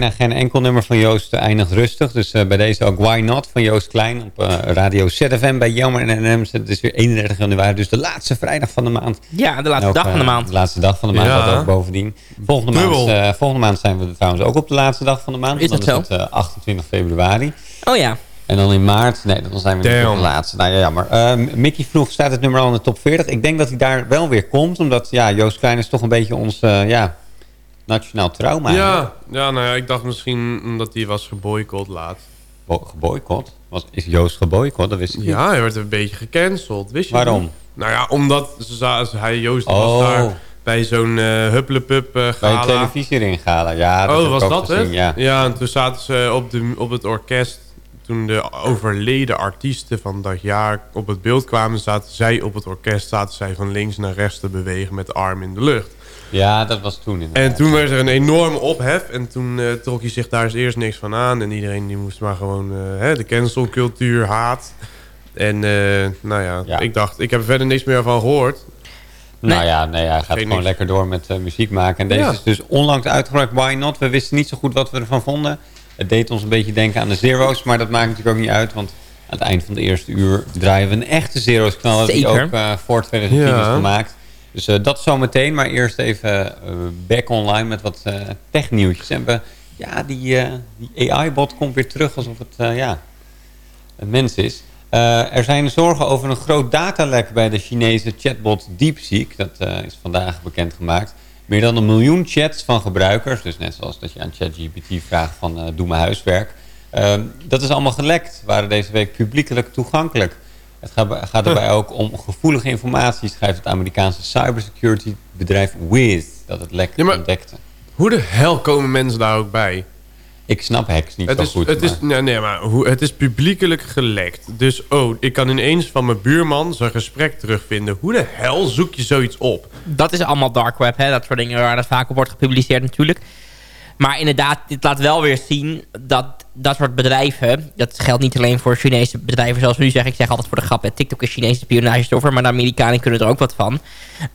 bijna geen enkel nummer van Joost eindigt rustig. Dus eh, bij deze ook Why Not van Joost Klein op eh, radio ZFM bij Jammer en NM. Het is weer 31 januari, dus de laatste vrijdag van de maand. Ja, de laatste Ook, dag van de eh, maand. De laatste dag van de maand, Ja. dat ook bovendien. Volgende maand, eh, volgende maand zijn we trouwens ook op de laatste dag van de maand. Is dat zo? is het eh, 28 februari. Oh ja. En dan in maart, nee, dan zijn we Damn. de laatste. Nou ja, jammer. Eh, Mickey vroeg, staat het nummer al in de top 40? Ik denk dat hij daar wel weer komt, omdat ja, Joost Klein is toch een beetje ons eh, ja, nationaal trauma. Ja, ja, nou ja, ik dacht misschien omdat hij was geboycott laatst. Bo- Geboycott? Was, is Joost geboycott? Dat wist ik niet. Ja, hij werd een beetje gecanceld, wist je Waarom? niet? Nou ja, omdat ze hij, Joost Oh. was daar bij zo'n eh hupplepup eh Bij een televisiering gala. Ja, dat oh, was dat het? Ja. en toen zaten ze op, de, op het orkest... Toen de overleden artiesten van dat jaar op het beeld kwamen... zaten zij op het orkest zaten zij van links naar rechts te bewegen met de arm in de lucht. ja, dat was toen inderdaad. En toen werd er een enorme ophef. En toen eh, trok hij zich daar eens eerst niks van aan. En iedereen die moest maar gewoon hè, de cancelcultuur haat. En eh, nou ja, Ja. ik dacht, ik heb er verder niks meer van gehoord. Nou Nee. ja, nee, hij gaat Geen gewoon niks. lekker door met muziek maken. En deze Ja. is dus onlangs uitgebracht, Why Not? We wisten niet zo goed wat we ervan vonden. Het deed ons een beetje denken aan de Zero's, maar dat maakt natuurlijk ook niet uit. Want aan het eind van de eerste uur draaien we een echte Zero's knaller die ook eh, voor 2010 Ja. is gemaakt. Dus eh, dat zometeen, maar eerst even eh, back online met wat eh technieuwtjes. En we, ja, die, eh, die AI-bot komt weer terug alsof het, eh, ja, een mens is. Eh, er zijn zorgen over een groot datalek bij de Chinese chatbot DeepSeek. Dat eh, is vandaag bekendgemaakt. Meer dan een miljoen chats van gebruikers. Dus net zoals dat je aan ChatGPT vraagt van eh, doe mijn huiswerk. Ehm, dat is allemaal gelekt. Waren deze week publiekelijk toegankelijk. Het gaat, gaat erbij ook om gevoelige informatie, schrijft het Amerikaanse cybersecurity bedrijf Wiz. Dat het lek Ja, ontdekte. Hoe de hel komen mensen daar ook bij? Ik snap hacks niet Het zo is, goed. het, maar- is, nee, nee, maar hoe, het is publiekelijk gelekt. Dus oh, ik kan ineens van mijn buurman zijn gesprek terugvinden. Hoe de hel zoek je zoiets op? Dat is allemaal dark web, hè? dat soort dingen waar dat vaak op wordt gepubliceerd natuurlijk. Maar inderdaad, dit laat wel weer zien dat dat soort bedrijven... dat geldt niet alleen voor Chinese bedrijven zoals we nu zeggen. Ik zeg altijd voor de grap, hè, TikTok is Chinese spionagesoftware... maar de Amerikanen kunnen er ook wat van.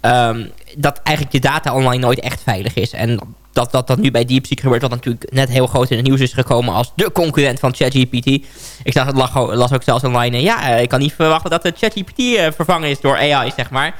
Ehm, dat eigenlijk je data online nooit echt veilig is. En dat dat, dat nu bij DeepSeek gebeurt... wat natuurlijk net heel groot in het nieuws is gekomen... als de concurrent van ChatGPT. Ik zag het lag, las ook zelfs online... eh, ja, eh, ik kan niet verwachten dat de ChatGPT eh, vervangen is door AI, zeg maar...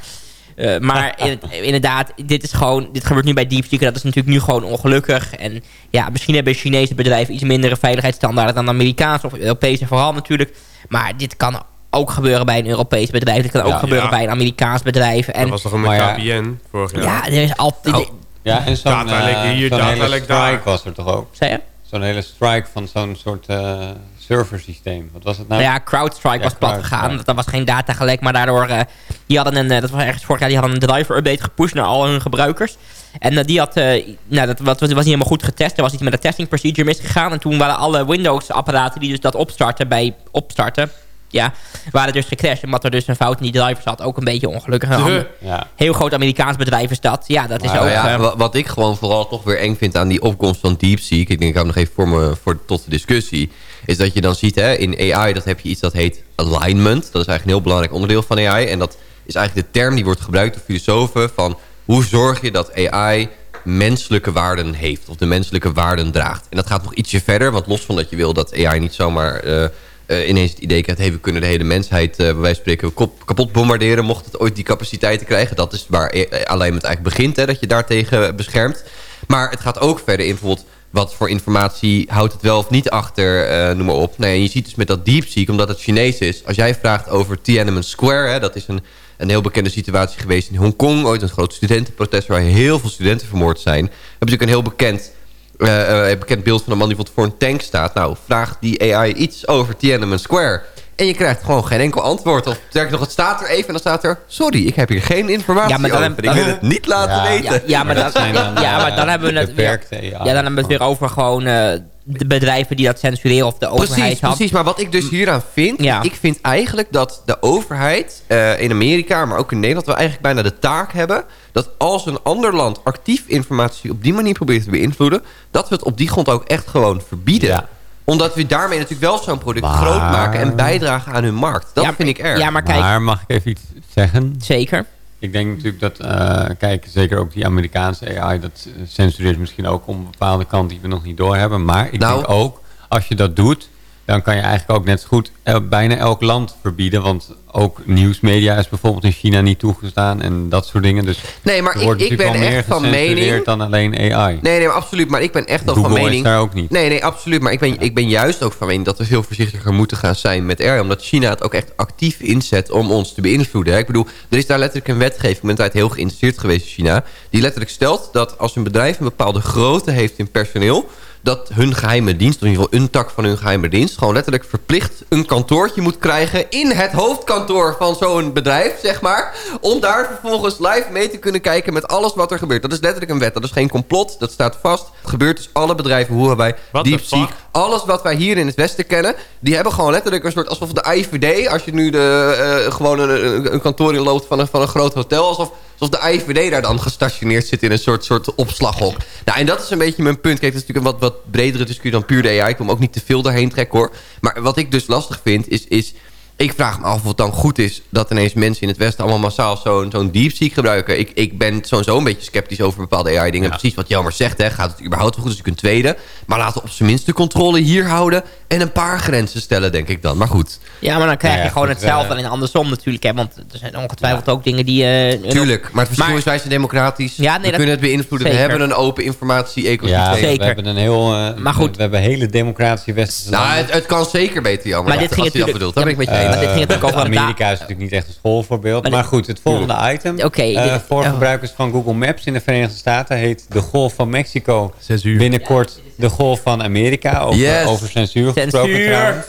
Eh, maar in- inderdaad, dit is gewoon, dit gebeurt nu bij DeepSeek. En dat is natuurlijk nu gewoon ongelukkig. En ja, misschien hebben Chinese bedrijven iets mindere veiligheidsstandaarden dan Amerikaanse of Europese vooral natuurlijk. Maar dit kan ook gebeuren bij een Europees bedrijf. Dit kan ook Ja. gebeuren Ja. bij een Amerikaans bedrijf. En dat was toch een. KPN vorig jaar? ja, er is altijd... Ja, en zo'n hier, hele datalek daar. strike was er toch ook? Zei je? Zo'n hele strike van zo'n soort eh serversysteem. Wat was het nou? Nou ja, CrowdStrike Ja, was plat gegaan. Dat was geen datagelek, maar daardoor... eh, die hadden een, eh, dat was ergens vorig jaar, die hadden een driver-update gepusht naar al hun gebruikers. En die had, eh, nou, dat was, was niet helemaal goed getest. Er was iets met de testing procedure misgegaan. En toen waren alle Windows-apparaten die dus dat opstarten bij opstarten... Ja, waren dus gecrashed. Omdat er dus een fout in die driver zat. Ook een beetje ongelukkig. Een Ja. Heel groot Amerikaans bedrijf is dat. Ja, dat is ook... ja, eh, wa- wat ik gewoon vooral toch weer eng vind aan die opkomst van DeepSeek... ik denk ik hou nog even voor me voor, tot de discussie... is dat je dan ziet hè, in AI dat heb je iets dat heet alignment. Dat is eigenlijk een heel belangrijk onderdeel van AI. En dat is eigenlijk de term die wordt gebruikt door filosofen... van hoe zorg je dat AI menselijke waarden heeft... of de menselijke waarden draagt. En dat gaat nog ietsje verder, want los van dat je wil dat AI niet zomaar... eh, eh, ineens het idee krijgt... We kunnen de hele mensheid eh bij wijze spreken kapot bombarderen... mocht het ooit die capaciteiten krijgen. Dat is waar eh, alleen het eigenlijk begint, hè, dat je daartegen beschermt. Maar het gaat ook verder in bijvoorbeeld... wat voor informatie houdt het wel of niet achter, noem maar op. En je ziet dus met dat DeepSeek, omdat het Chinees is... als jij vraagt over Tiananmen Square... Hè, dat is een, een heel bekende situatie geweest in Hongkong... ooit een groot studentenprotest waar heel veel studenten vermoord zijn... hebben ze natuurlijk een heel bekend eh, eh, bekend beeld van een man die voor een tank staat. Nou, vraag die AI iets over Tiananmen Square. En je krijgt gewoon geen enkel antwoord. Of sterker nog, het staat er even en dan staat er... Sorry, ik heb hier geen informatie Ja, maar dan over. ik wil het niet laten Ja, weten. Ja, ja, maar, dan, ja, ja, maar dan hebben we het weer, ja, dan hebben we het weer over gewoon eh, de bedrijven die dat censureren of de overheid Precies, had. precies. Maar wat ik dus hieraan vind... Ja. Ik vind eigenlijk dat de overheid eh, in Amerika... maar ook in Nederland... we eigenlijk bijna de taak hebben... dat als een ander land actief informatie op die manier probeert te beïnvloeden... dat we het op die grond ook echt gewoon verbieden. Omdat we daarmee natuurlijk wel zo'n product Maar- groot maken... en bijdragen aan hun markt. Dat Ja, vind ik erg. Ja, maar kijk, Maar mag ik even iets zeggen? zeker. Ik denk natuurlijk dat, eh, kijk, zeker ook die Amerikaanse AI... dat censureert misschien ook om een bepaalde kant die we nog niet doorhebben. Maar ik Nou. denk ook, als je dat doet... dan kan je eigenlijk ook net zo goed bijna elk land verbieden. Want ook nieuwsmedia is bijvoorbeeld in China niet toegestaan... en dat soort dingen. Dus Nee, maar wordt ik, ik ben echt meer van mening... dan alleen AI. Nee, nee, maar absoluut. Maar ik ben echt wel Google van is mening... daar ook niet. Nee, nee, absoluut. Maar ik ben, ik ben juist ook van mening dat we veel voorzichtiger moeten gaan zijn met AI. Omdat China het ook echt actief inzet om ons te beïnvloeden. hè. Ik bedoel, er is daar letterlijk een wetgeving. Ik ben tijd heel geïnteresseerd geweest in China. Die letterlijk stelt dat als een bedrijf een bepaalde grootte heeft in personeel dat hun geheime dienst, of in ieder geval een tak van hun geheime dienst... gewoon letterlijk verplicht een kantoortje moet krijgen... in het hoofdkantoor van zo'n bedrijf, zeg maar... om daar vervolgens live mee te kunnen kijken met alles wat er gebeurt. Dat is letterlijk een wet, dat is geen complot, dat staat vast. Het gebeurt dus alle bedrijven, Huawei, What the DeepSeek... alles wat wij hier in het Westen kennen... die hebben gewoon letterlijk een soort... alsof de IVD, als je nu de, eh, gewoon een, een- kantoor inloopt van een, van een groot hotel... alsof Alsof de IVD daar dan gestationeerd zit in een soort, soort opslaghok. Nou, en dat is een beetje mijn punt. Kijk, dat is natuurlijk een wat, wat bredere discussie dan puur de AI. Ik wil hem ook niet te veel daarheen trekken, hoor. Maar wat ik dus lastig vind, is... is ik vraag me af of het dan goed is dat ineens mensen in het Westen allemaal massaal zo'n zo'n DeepSeek gebruiken. Ik, ik ben sowieso een beetje sceptisch over bepaalde AI-dingen. Precies wat Jelmer zegt, hè. gaat het überhaupt wel goed? Dat is natuurlijk een tweede. Maar laten we op zijn minst de controle hier houden en een paar grenzen stellen, denk ik dan. Maar goed. Ja, maar dan krijg je ja, gewoon goed, hetzelfde. eh, en andersom natuurlijk. Hè, want er zijn ongetwijfeld ook dingen die... eh, Tuurlijk, maar het verschil Maar- is wij zijn democratisch. Ja, nee, we dat- kunnen het beïnvloeden. zeker. We hebben een open informatie-ecosysteem. Ja, we hebben een heel... eh, Maar goed. We hebben hele democratische westerse Nou, het, het kan zeker beter, Jan. Maar dit ging als je dat natuurlijk- bedoelt, daar ben ik met je Maar dit ging over een Amerika is natuurlijk niet echt een schoolvoorbeeld. Maar, goed, het volgende item. Oké, eh, dit- voor oh. gebruikers van Google Maps in de Verenigde Staten heet de Golf van Mexico. Binnenkort de Golf van Amerika. Over, Yes. over censuur gesproken Censuur. trouwens.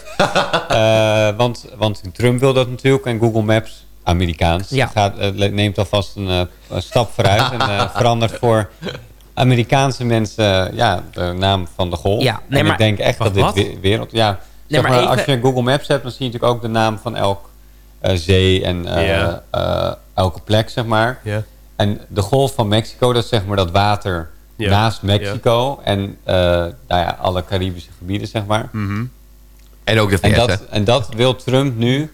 Eh, want, want Trump wil dat natuurlijk. En Google Maps, Amerikaans, Ja. gaat, eh, neemt alvast een, eh, een stap vooruit. en eh, verandert voor Amerikaanse mensen ja, de naam van de golf. Ja, nee, en maar- ik denk echt dat dit wereld... Ja, zeg maar maar, even- als je Google Maps hebt, dan zie je natuurlijk ook de naam van elk eh, zee en eh, eh, elke plek, zeg maar. En de golf van Mexico, dat is zeg maar dat water naast Mexico. En nou ja, alle Caribische gebieden, zeg maar. En ook de En VS, hè? dat, en dat wil Trump nu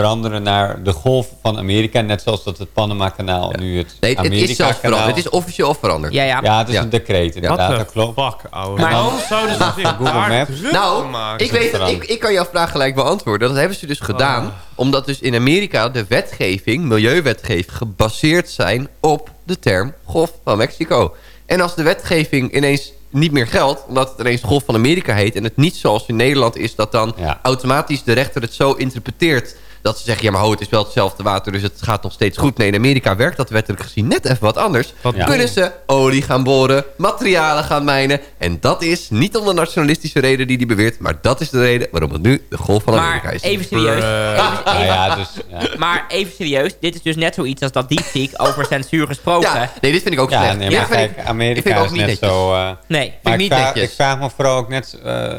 veranderen naar de golf van Amerika. Net zoals dat het Panama-kanaal nu het Nee, het is zelfs Amerika-kanaal... veranderd. Het is officieel veranderd. Ja, ja. Ja, het is Ja. een decreet, inderdaad, the dat klopt. fuck, ouwe. Maar- Waarom zouden ze zich Google daar Maps. druk Nou, ik, weet, ik, ik kan jouw vraag gelijk beantwoorden. Dat hebben ze dus gedaan. Omdat dus in Amerika de wetgeving, milieuwetgeving, gebaseerd zijn op de term Golf van Mexico. En als de wetgeving ineens niet meer geldt, omdat het ineens Golf van Amerika heet... en het niet zoals in Nederland is dat dan Ja. automatisch de rechter het zo interpreteert... dat ze zeggen, ja maar ho, het is wel hetzelfde water, dus het gaat nog steeds goed. Nee, in Amerika werkt dat wettelijk gezien net even wat anders. Ja. Kunnen ze olie gaan boren, materialen gaan mijnen... en dat is niet om de nationalistische reden die die beweert... maar dat is de reden waarom het nu de Golf van Amerika Maar is. even serieus. Even- Nou even- ja, dus... Ja. Maar even serieus. Dit is dus net zoiets als dat DeepSeek over censuur gesproken. Ja, nee, dit vind ik ook Ja, slecht. nee, vind ik- Amerika vind ik ook is niet net netjes. zo... eh, Nee. ik ik, niet vraag, netjes. ik vraag me vooral ook net eh,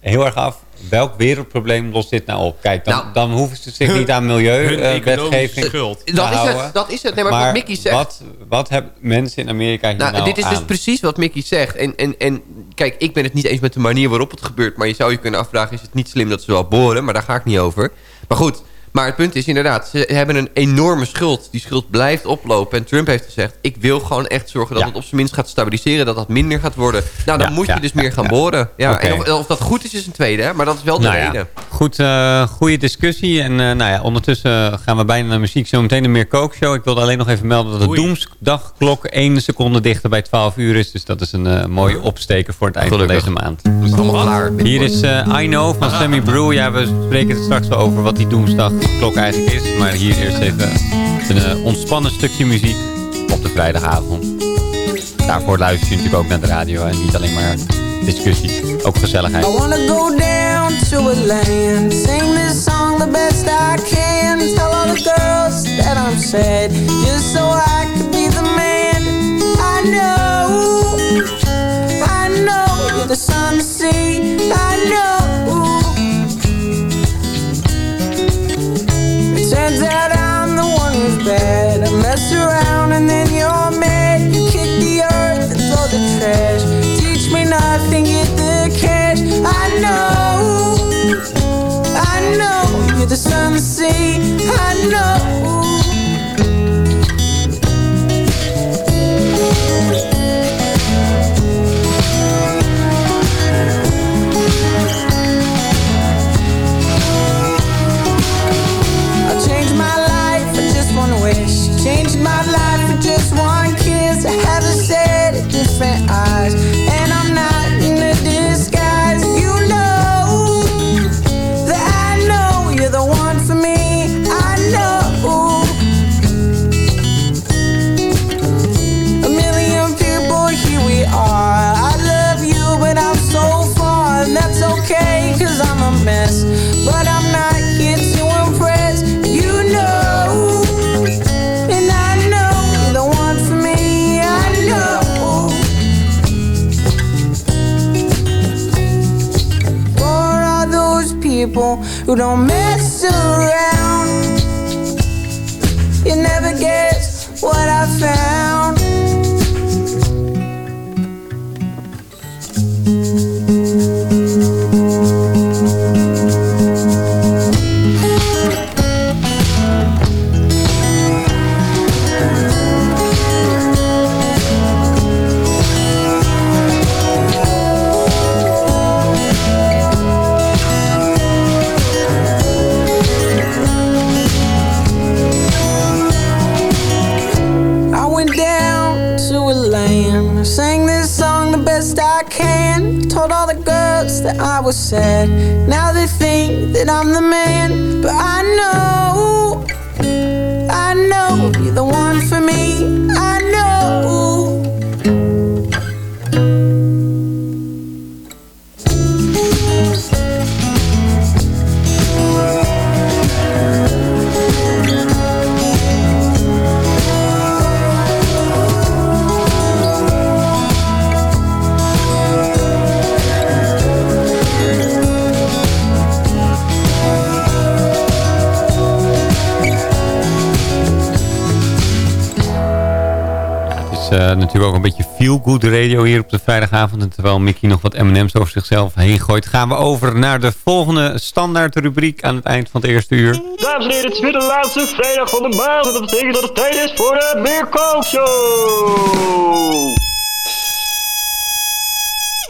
heel erg af... welk wereldprobleem lost dit nou op? Kijk, dan, Nou, dan hoeven ze zich niet aan milieuwetgeving schuld. te Dat is het, dat is het. Nee, maar, wat Mickey zegt... wat, wat hebben mensen in Amerika hier nou, Nou, dit is dus precies wat Mickey zegt. En, en, en kijk, ik ben het niet eens met de manier waarop het gebeurt. Maar je zou je kunnen afvragen, is het niet slim dat ze wel boren? Maar daar ga ik niet over. Maar goed, maar het punt is inderdaad, ze hebben een enorme schuld. Die schuld blijft oplopen. En Trump heeft gezegd, ik wil gewoon echt zorgen dat Ja. het op zijn minst gaat stabiliseren. Dat dat minder gaat worden. Nou, dan Ja, moet je dus meer gaan boren. Ja. En of, of dat goed is, is een tweede. Hè? Maar dat is wel de Nou reden. goed, uh, goede discussie. En uh, nou ja, ondertussen gaan we bijna naar muziek. Zometeen een meer kookshow. Ik wilde alleen nog even melden dat de doemsdagklok 1 seconde dichter bij 12 uur is. Dus dat is een uh, mooie opsteken voor het eind Gelukkig. van deze maand. is allemaal klaar. Hier is I Know van Sammy Brew. Ja, we spreken het straks wel over wat die doemsdagklok eigenlijk is. Maar hier eerst even een ontspannen stukje muziek op de vrijdagavond. Daarvoor luister je natuurlijk ook naar de radio en niet alleen maar discussie. Ook gezelligheid. I know different eyes. Who don't mess around. That uh, natuurlijk ook een beetje feel-good radio hier op de vrijdagavond. En terwijl Mickey nog wat M&M's over zichzelf heen gooit... gaan we over naar de volgende standaard rubriek aan het eind van het eerste uur. Dames en heren, het is weer de laatste vrijdag van de maand. En dat betekent dat het tijd is voor de Mirko Show.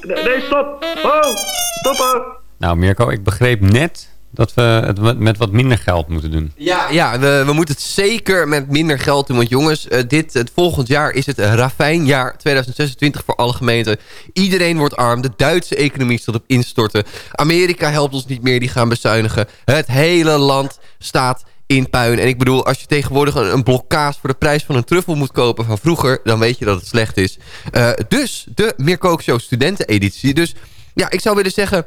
Nee, nee, stop. Oh, stoppen. Nou Mirko, ik begreep net dat we het met wat minder geld moeten doen. Ja, ja we, we moeten het zeker met minder geld doen. Want jongens, uh, dit, het volgend jaar is het ravijnjaar 2026 voor alle gemeenten. Iedereen wordt arm. De Duitse economie staat op instorten. Amerika helpt ons niet meer, die gaan bezuinigen. Het hele land staat in puin. En ik bedoel, als je tegenwoordig een, een blok kaas voor de prijs van een truffel moet kopen van vroeger... dan weet je dat het slecht is. Uh, dus de Meer Show studenteneditie. Dus ja, ik zou willen zeggen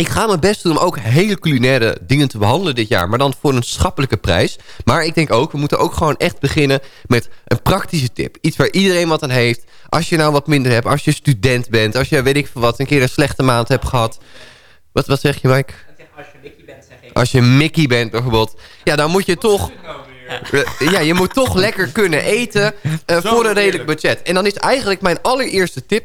ik ga mijn best doen om ook hele culinaire dingen te behandelen dit jaar. Maar dan voor een schappelijke prijs. Maar ik denk ook, we moeten ook gewoon echt beginnen met een praktische tip. Iets waar iedereen wat aan heeft. Als je nou wat minder hebt, als je student bent. Als je, weet ik veel wat, een keer een slechte maand hebt gehad. Wat, wat zeg je, Mike? Als je Mickey bent, zeg ik. Als je Mickey bent, bijvoorbeeld. Ja, dan moet je toch... Ja, je moet toch lekker kunnen eten uh, voor een redelijk budget. En dan is eigenlijk mijn allereerste tip...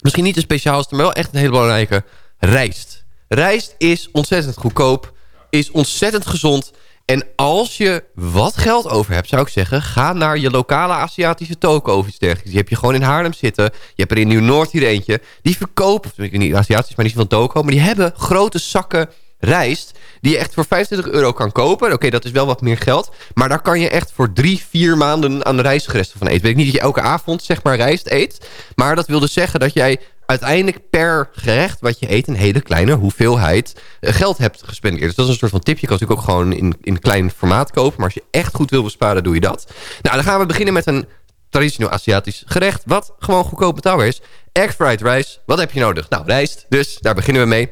Misschien niet de speciaalste, maar wel echt een hele belangrijke rijst. Rijst is ontzettend goedkoop, is ontzettend gezond... En als je wat geld over hebt, zou ik zeggen... ga naar je lokale Aziatische toko of iets dergelijks. Die heb je gewoon in Haarlem zitten. Je hebt er in Nieuw-Noord hier eentje. Die verkopen, ik niet Aziatisch, maar niet van toko... maar die hebben grote zakken rijst die je echt voor 25 euro kan kopen. Oké, dat is wel wat meer geld. Maar daar kan je echt voor drie, vier maanden aan de rijstgeresten van eten. Weet ik niet dat je elke avond zeg maar rijst eet. Maar dat wil dus zeggen dat jij uiteindelijk per gerecht wat je eet... een hele kleine hoeveelheid eh, geld hebt gespendeerd. Dus dat is een soort van tip. Je kan natuurlijk ook gewoon in, in klein formaat kopen. Maar als je echt goed wil besparen, doe je dat. Nou, dan gaan we beginnen met een traditioneel Aziatisch gerecht... wat gewoon goedkoop betaalbaar is. Egg fried rice. Wat heb je nodig? Nou, rijst. Dus daar beginnen we mee.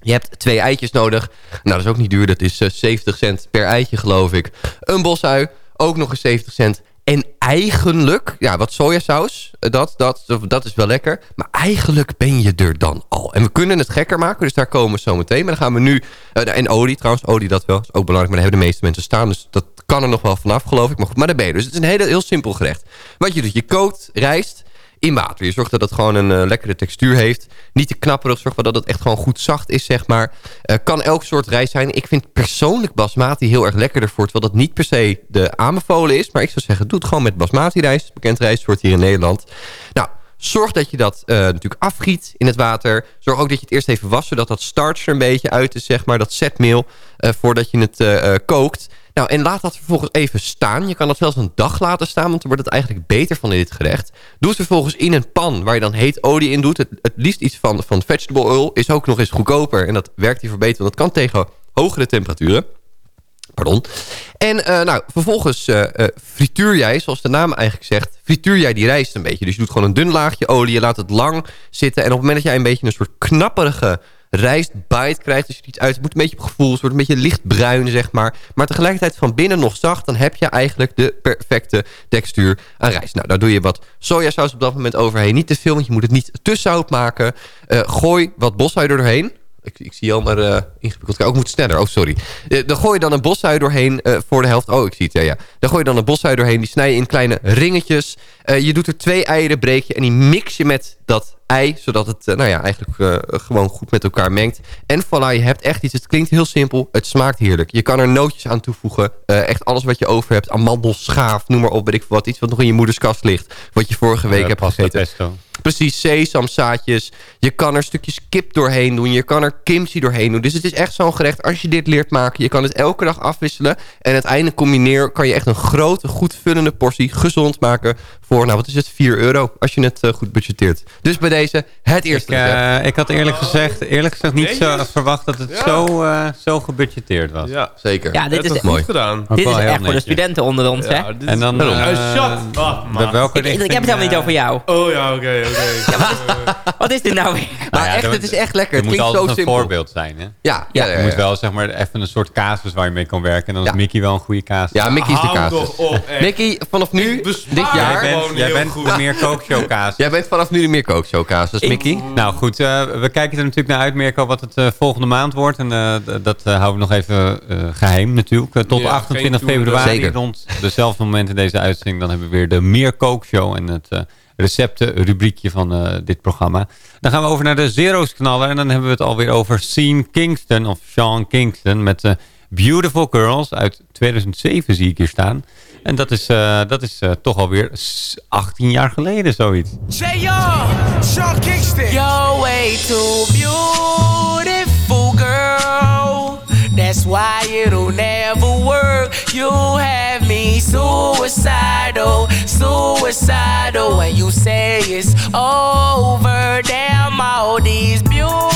Je hebt twee eitjes nodig. Nou, dat is ook niet duur. Dat is uh, 70 cent per eitje, geloof ik. Een bosui, ook nog eens 70 cent. En eigenlijk, ja, wat sojasaus, dat, dat, dat is wel lekker. Maar eigenlijk ben je er dan al. En we kunnen het gekker maken, dus daar komen we zo meteen. Maar dan gaan we nu... Uh, en olie trouwens, olie dat wel, is ook belangrijk. Maar daar hebben de meeste mensen staan, dus dat kan er nog wel vanaf, geloof ik. Maar goed, maar daar ben je. Dus het is een hele, heel simpel gerecht. Wat je doet, je kookt rijst in water. Je zorgt dat het gewoon een uh, lekkere textuur heeft. Niet te knapperig, zorg dat het echt gewoon goed zacht is, zeg maar. Uh, kan elk soort rijst zijn. Ik vind persoonlijk basmati heel erg lekkerder voor. Terwijl dat niet per se de aanbevolen is. Maar ik zou zeggen, doe het gewoon met basmati rijst. Bekend rijstsoort hier in Nederland. Nou, Zorg dat je dat uh, natuurlijk afgiet in het water. Zorg ook dat je het eerst even wast, zodat dat starch er een beetje uit is, zeg maar. Dat zetmeel, voordat je het kookt. Nou, en laat dat vervolgens even staan. Je kan dat zelfs een dag laten staan, want dan wordt het eigenlijk beter van in dit gerecht. Doe het vervolgens in een pan waar je dan heet olie in doet. Het, het liefst iets van, van vegetable oil is ook nog eens goedkoper. En dat werkt hiervoor beter, want dat kan tegen hogere temperaturen. Pardon. En uh, nou, vervolgens uh, uh, frituur jij, zoals de naam eigenlijk zegt... frituur jij die rijst een beetje. Dus je doet gewoon een dun laagje olie, je laat het lang zitten... en op het moment dat jij een beetje een soort knapperige rijstbite krijgt... dus je iets uit, het moet een beetje op gevoel... het wordt een beetje lichtbruin, zeg maar... maar tegelijkertijd van binnen nog zacht... dan heb je eigenlijk de perfecte textuur aan rijst. Nou, daar doe je wat sojasaus op dat moment overheen. Niet te veel, want je moet het niet te zout maken. gooi wat bosui er doorheen... Ik, ik, zie al maar uh, ingewikkeld. Ook moet sneller. Oh, sorry. Uh, dan gooi je dan een bosui doorheen voor de helft. Oh, ik zie het. Ja, ja. Dan gooi je dan een bosui doorheen. Die snij je in kleine ringetjes. je doet er twee eieren, breek je. En die mix je met dat ei. Zodat het nou ja, eigenlijk gewoon goed met elkaar mengt. En voilà, je hebt echt iets. Het klinkt heel simpel. Het smaakt heerlijk. Je kan er nootjes aan toevoegen. echt alles wat je over hebt. Amandels, schaaf, noem maar op. Weet ik wat. Iets wat nog in je moeders kast ligt. Wat je vorige week hebt gegeten. Pesto. Precies, sesamzaadjes. Je kan er stukjes kip doorheen doen. Je kan er kimchi doorheen doen. Dus het is echt zo'n gerecht. Als je dit leert maken, je kan het elke dag afwisselen. En uiteindelijk combineer kan je echt een grote, goed vullende portie gezond maken. Voor, nou wat is het, 4 euro. Als je het uh, goed budgeteert. Dus bij deze het eerste ik, uh, ik had eerlijk gezegd, eerlijk gezegd niet zo verwacht dat het ja. zo, uh, zo gebudgeteerd was. Ja, zeker. Ja, dit dat is mooi gedaan. Dit is echt voor de studenten onder ons, ja, hè? En dan... Uh, shut up, welke ik, ik, heb het helemaal niet over jou. Oh ja, oké, okay, oké. Okay. Ja, wat, is, wat, is dit nou weer? Maar nou ja, echt, het is echt lekker. Het, het moet altijd een simpel. voorbeeld zijn, hè? Ja, ja, ja, ja, Je moet wel zeg maar even een soort casus waar je mee kan werken. En dan is Mickey wel een goede casus. Ja, Mickey is de casus. Mickey, vanaf nu, dit jaar... Jij bent, jij bent de meer kookshow casus. Jij bent vanaf nu de meer kookshow casus, Mickey. Nou goed, uh, we kijken er natuurlijk naar uit, Mirko, wat het uh, volgende maand wordt. En uh, dat houden we nog even geheim natuurlijk. tot Ja, 28 geen februari, Zeker. rond dezelfde moment in deze uitzending. Dan hebben we weer de meer kookshow en het receptenrubriekje van uh, dit programma. Dan gaan we over naar de Zero's knallen. En dan hebben we het alweer over Sean Kingston of Sean Kingston met uh, Beautiful Girls uit 2007 zie ik hier staan. En dat is, uh, dat is toch alweer 18 jaar geleden zoiets. J.R. Sean Kingston. You're way too beautiful, girl. That's why it'll never work. You have me suicidal, suicidal. When you say it's over, damn all these beautiful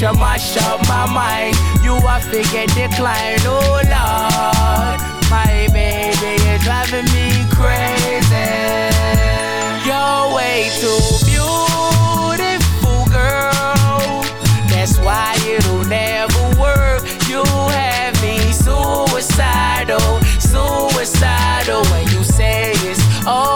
kind, you mash up my mind. You are figure decline, oh Lord. My baby, you're driving me crazy. You're way too beautiful, girl. That's why it'll never work. You have me suicidal, suicidal when you say it's over.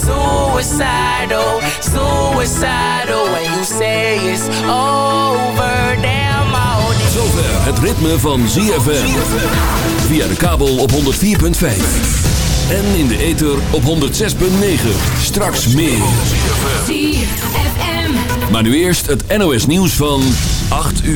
suicidal, suicidal when you say it's over. Damn, all Zover het ritme van ZFM. Via de kabel op 104.5. En in de ether op 106.9. Straks meer. Maar nu eerst het NOS nieuws van 8 uur.